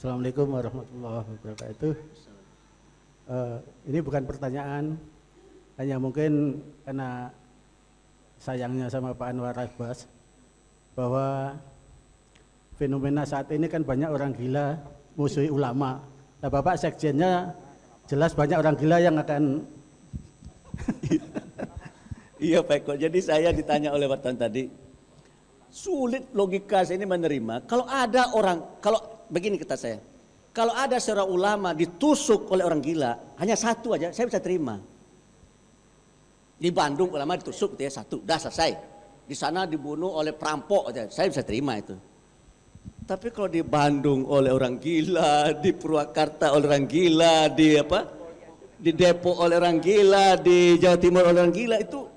Assalamualaikum warahmatullahi wabarakatuh. Uh, ini bukan pertanyaan, hanya mungkin karena sayangnya sama Pak Anwar Abbas bahwa fenomena saat ini kan banyak orang gila musuhi ulama. Nah Bapak sekjennya jelas banyak orang gila yang akan Iya Pak Eko, jadi saya ditanya oleh wartawan tadi, sulit logika saya ini menerima. Kalau ada orang, kalau begini kata saya, kalau ada seorang ulama ditusuk oleh orang gila, hanya satu aja, saya bisa terima. Di Bandung ulama ditusuk gitu ya satu, dah selesai. Di sana dibunuh oleh perampok aja, saya bisa terima itu. Tapi kalau di Bandung oleh orang gila, di Purwakarta oleh orang gila, di apa? Di Depok oleh orang gila, di Jawa Timur oleh orang gila itu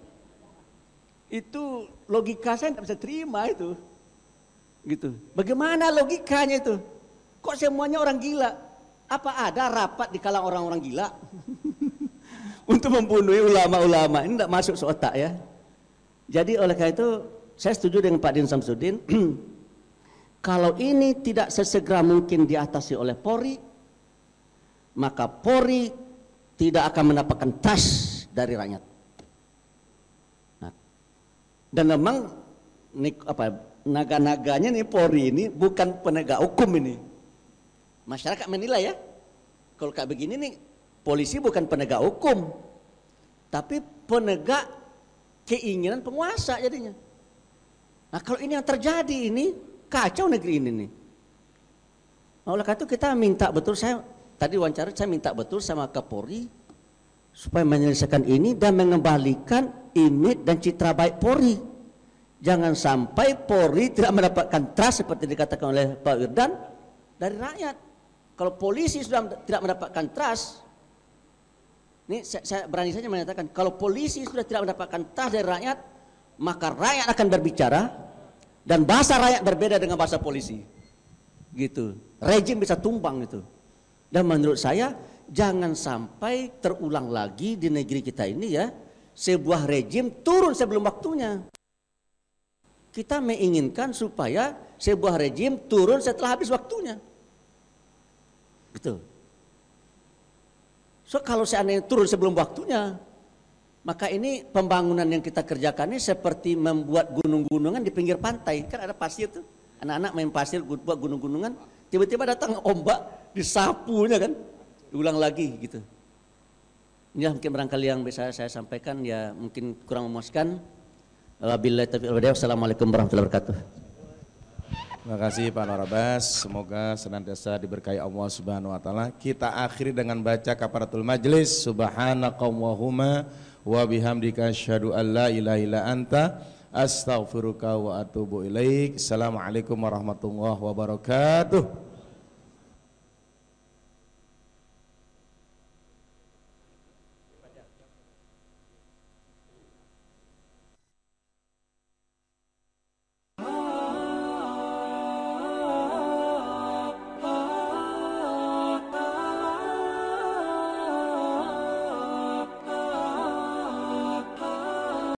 itu logika saya tidak bisa terima itu. Gitu. Bagaimana logikanya itu? Kok semuanya orang gila? Apa ada rapat di kalangan orang-orang gila? Untuk membunuh ulama-ulama ini tidak masuk seotak ya. Jadi oleh karena itu saya setuju dengan Pak Din Samsudin. kalau ini tidak sesegera mungkin diatasi oleh Polri, maka Polri tidak akan mendapatkan tas dari rakyat. Nah, dan memang naga-naganya nih Polri ini bukan penegak hukum ini Masyarakat menilai ya. Kalau kayak begini nih, polisi bukan penegak hukum, tapi penegak keinginan penguasa jadinya. Nah kalau ini yang terjadi ini kacau negeri ini nih. Nah, oleh karena itu kita minta betul saya tadi wawancara saya minta betul sama Kapolri supaya menyelesaikan ini dan mengembalikan image dan citra baik Polri. Jangan sampai Polri tidak mendapatkan trust seperti dikatakan oleh Pak Wirdan dari rakyat. Kalau polisi sudah tidak mendapatkan trust, ini saya, berani saja menyatakan kalau polisi sudah tidak mendapatkan trust dari rakyat, maka rakyat akan berbicara dan bahasa rakyat berbeda dengan bahasa polisi. Gitu. Rejim bisa tumbang itu. Dan menurut saya jangan sampai terulang lagi di negeri kita ini ya sebuah rejim turun sebelum waktunya. Kita menginginkan supaya sebuah rejim turun setelah habis waktunya. Gitu. So kalau seandainya turun sebelum waktunya, maka ini pembangunan yang kita kerjakan ini seperti membuat gunung-gunungan di pinggir pantai. Kan ada pasir tuh. Anak-anak main pasir buat gunung-gunungan, tiba-tiba datang ombak disapunya kan. Diulang lagi gitu. Ini mungkin barangkali yang bisa saya sampaikan ya mungkin kurang memuaskan. Wabillahi taufiq wal. Wassalamualaikum warahmatullahi wabarakatuh. Terima kasih Pak Norabas. Semoga senantiasa diberkahi Allah Subhanahu wa taala. Kita akhiri dengan baca kafaratul majlis. Subhanakallahumma wa bihamdika asyhadu an la ilaha illa anta astaghfiruka wa atubu ilaik. Assalamualaikum warahmatullahi wabarakatuh.